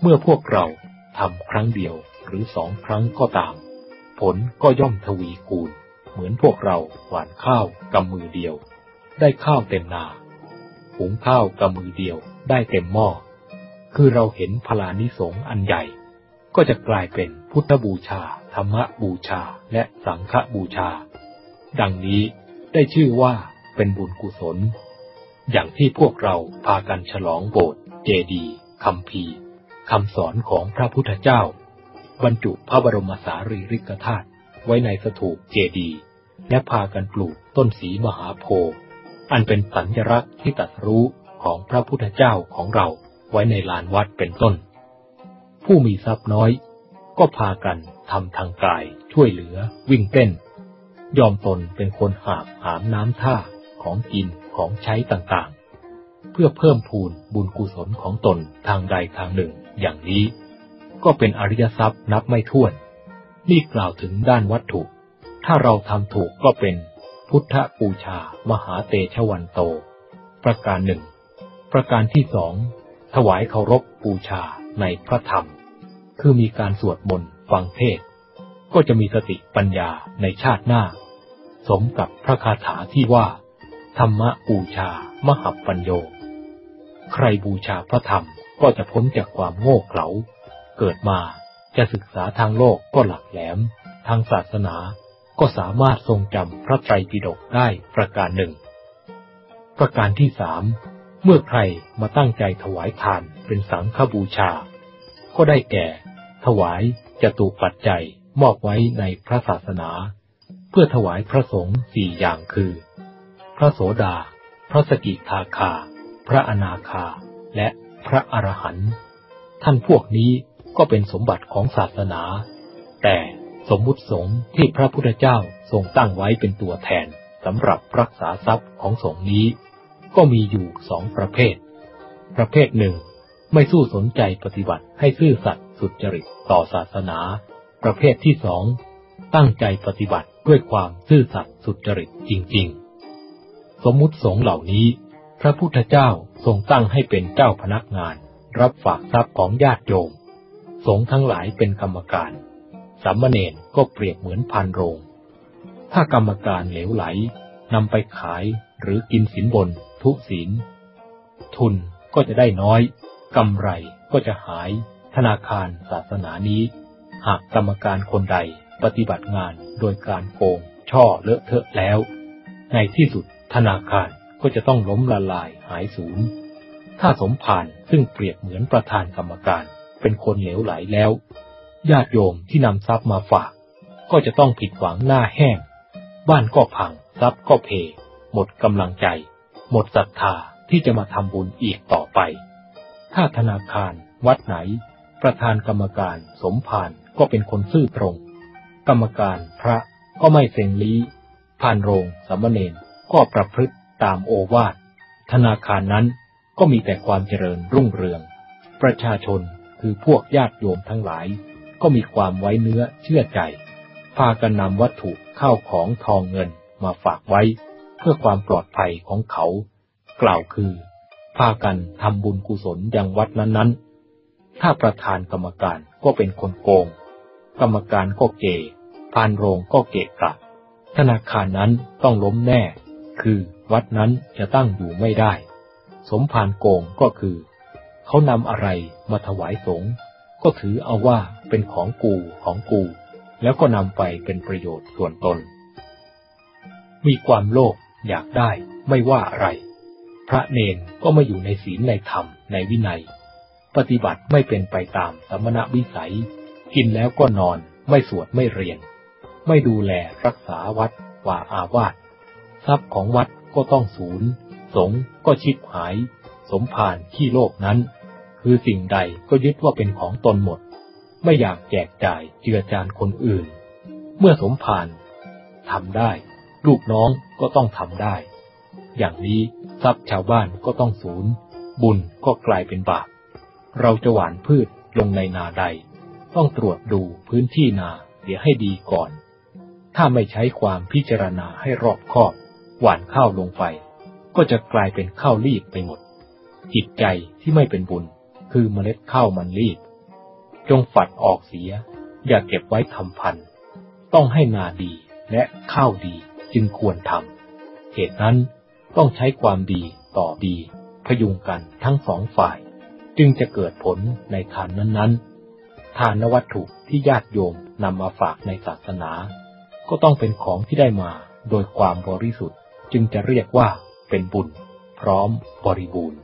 เมื่อพวกเราทำครั้งเดียวหรือสองครั้งก็ตาม ผลก็ย่อมทวีคูณ เหมือนพวกเราหว่านข้าวกำมือเดียว ได้ข้าวเต็มนา หุงข้าวกำมือเดียวได้เต็มหม้อ คือเราเห็นพลานิสงอันใหญ่ ก็จะกลายเป็นพุทธบูชา ธรรมบูชา และสังฆบูชา ดังนี้ได้ชื่อว่าเป็นบุญกุศล อย่างที่พวกเราพากันฉลองโบสถ์เจดีย์คำพีคำสอนของพระพุทธเจ้า บรรจุพระบรมสารีริกธาตุไว้ในสถูปเจดีย์และพากันปลูกต้นสีมหาโพธิ์ อันเป็นสัญลักษณ์ที่ตัดรู้ของพระพุทธเจ้าของเราไว้ในลานวัดเป็นต้น ผู้มีทรัพย์น้อย ก็พากันทำทางกายช่วยเหลือ วิ่งเต้น ยอมตนเป็นคนหาบหามน้ำท่าของกินของใช้ต่างๆ เพื่อเพิ่มพูนบุญกุศลของตนทางใดทางหนึ่งอย่างนี้ ก็เป็นอริยทรัพย์นับไม่ถ้วน นี่กล่าวถึงด้านวัตถุ ถ้าเราทำถูกก็เป็น พุทธปูชา มหาเตชะวันโต ประการหนึ่ง ประการที่สอง ถวายเคารพปูชาในพระธรรม คือมีการสวดมนต์ฟังเทศ ก็จะมีสติปัญญาในชาติหน้า สมกับพระคาถาที่ว่า ธรรมบูชา มหับปัญโย ใครบูชาพระธรรมก็จะพ้นจากความโง่เขลา เกิดมาจะศึกษาทางโลกก็หลักแหลม ทางศาสนา ก็สามารถทรงจำพระไตรปิฎกได้ประการหนึ่ง ประการที่สามเมื่อใครมาตั้งใจถวายทานเป็นสังฆบูชา ก็ได้แก่ ถวายจตุปัจจัยมอบไว้ในพระศาสนา เพื่อถวายพระสงฆ์สี่อย่างคือ พระโสดา พระสกิทาคา พระอนาคา และพระอรหันต์ท่านพวกนี้ก็เป็นสมบัติของศาสนา แต่ สมมุติสงฆ์ที่พระพุทธเจ้าทรงตั้งไว้เป็นตัวแทนสำหรับรักษาทรัพย์ของสงฆ์นี้ ก็มีอยู่สองประเภท ประเภทหนึ่ง ไม่สู้สนใจปฏิบัติให้ซื่อสัตย์สุจริตต่อศาสนา ประเภทที่สองตั้งใจปฏิบัติด้วยความซื่อสัตย์สุจริตจริง ๆ สมมุติสงฆ์เหล่านี้ พระพุทธเจ้าทรงตั้งให้เป็นเจ้าพนักงาน รับฝากทรัพย์ของญาติโยมสงฆ์ทั้งหลายเป็นกรรมการ สามเณรก็เปรียบเหมือนพันโรง ถ้ากรรมการเหลวไหลนำไปขายหรือกินสินบนทุศีล ทุนก็จะได้น้อยกำไรก็จะหาย ธนาคารศาสนานี้ หากกรรมการคนใดปฏิบัติงานโดยการโกง ช่อเลอะเทอะแล้ว ในที่สุดธนาคารก็จะต้องล้มละลายหายสูญ ถ้าสมภารซึ่งเปรียบเหมือนประธานกรรมการเป็นคนเหลวไหลแล้ว ญาติโยมที่นำทรัพย์มาฝาก ก็จะต้องผิดหวังหน้าแห้ง บ้านก็พังทรัพย์ก็เพ หมดกำลังใจ หมดศรัทธาที่จะมาทำบุญอีกต่อไป ถ้าธนาคารวัดไหน ประธานกรรมการสมภารก็เป็นคนซื่อตรง กรรมการพระก็ไม่เสงลี้พานโรงสมณเณรก็ประพฤติตามโอวาท ธนาคารนั้นก็มีแต่ความเจริญรุ่งเรือง ประชาชนคือพวกญาติโยมทั้งหลาย ก็มีความไว้เนื้อเชื่อใจ พากันนำวัตถุเข้าของทองเงินมาฝากไว้ เพื่อความปลอดภัยของเขา กล่าวคือ พากันทำบุญกุศลยังวัดนั้นๆ ถ้าประธานกรรมการก็เป็นคนโกง กรรมการก็เกพานโรงก็เกะกะ ธนาคารนั้นต้องล้มแน่ คือวัดนั้นจะตั้งอยู่ไม่ได้ สมภารโกงก็คือ เขานำอะไรมาถวายสงฆ์ ก็ถือเอาว่าเป็นของกูของกู แล้วก็นำไปเป็นประโยชน์ส่วนตน มีความโลภอยากได้ไม่ว่าอะไร พระเนนก็ไม่อยู่ในศีลในธรรมในวินัย ปฏิบัติไม่เป็นไปตามสมณวิสัย กินแล้วก็นอนไม่สวดไม่เรียน ไม่ดูแลรักษาวัดว่าอาวาสทรัพย์ของวัดก็ต้องสูญ สงก็ชิบหาย สมภารขี้โลกนั้น คือสิ่งใดก็ยึดว่าเป็นของตนหมด ไม่อยากแจกจ่ายเจือจานคนอื่น เมื่อสมภารทำได้ ลูกน้องก็ต้องทำได้ อย่างนี้ทรัพย์ชาวบ้านก็ต้องสูญ บุญก็กลายเป็นบาป เราจะหว่านพืชลงในนาใด ต้องตรวจดูพื้นที่นาเสียให้ดีก่อน ถ้าไม่ใช้ความพิจารณาให้รอบคอบ หว่านข้าวลงไป ก็จะกลายเป็นข้าวรีบไปหมด จิตใจที่ไม่เป็นบุญ คือเมล็ดข้าวมันรีบ จงฝัดออกเสีย อย่าเก็บไว้ทำพันธุ์ ต้องให้นาดีและข้าวดีจึงควรทำ เหตุนั้นต้องใช้ความดีต่อดี พยุงกันทั้งสองฝ่าย จึงจะเกิดผลในทานนั้นๆ ทานวัตถุที่ญาติโยมนำมาฝากในศาสนา ก็ต้องเป็นของที่ได้มาโดยความบริสุทธิ์ จึงจะเรียกว่าเป็นบุญ พร้อมบริบูรณ์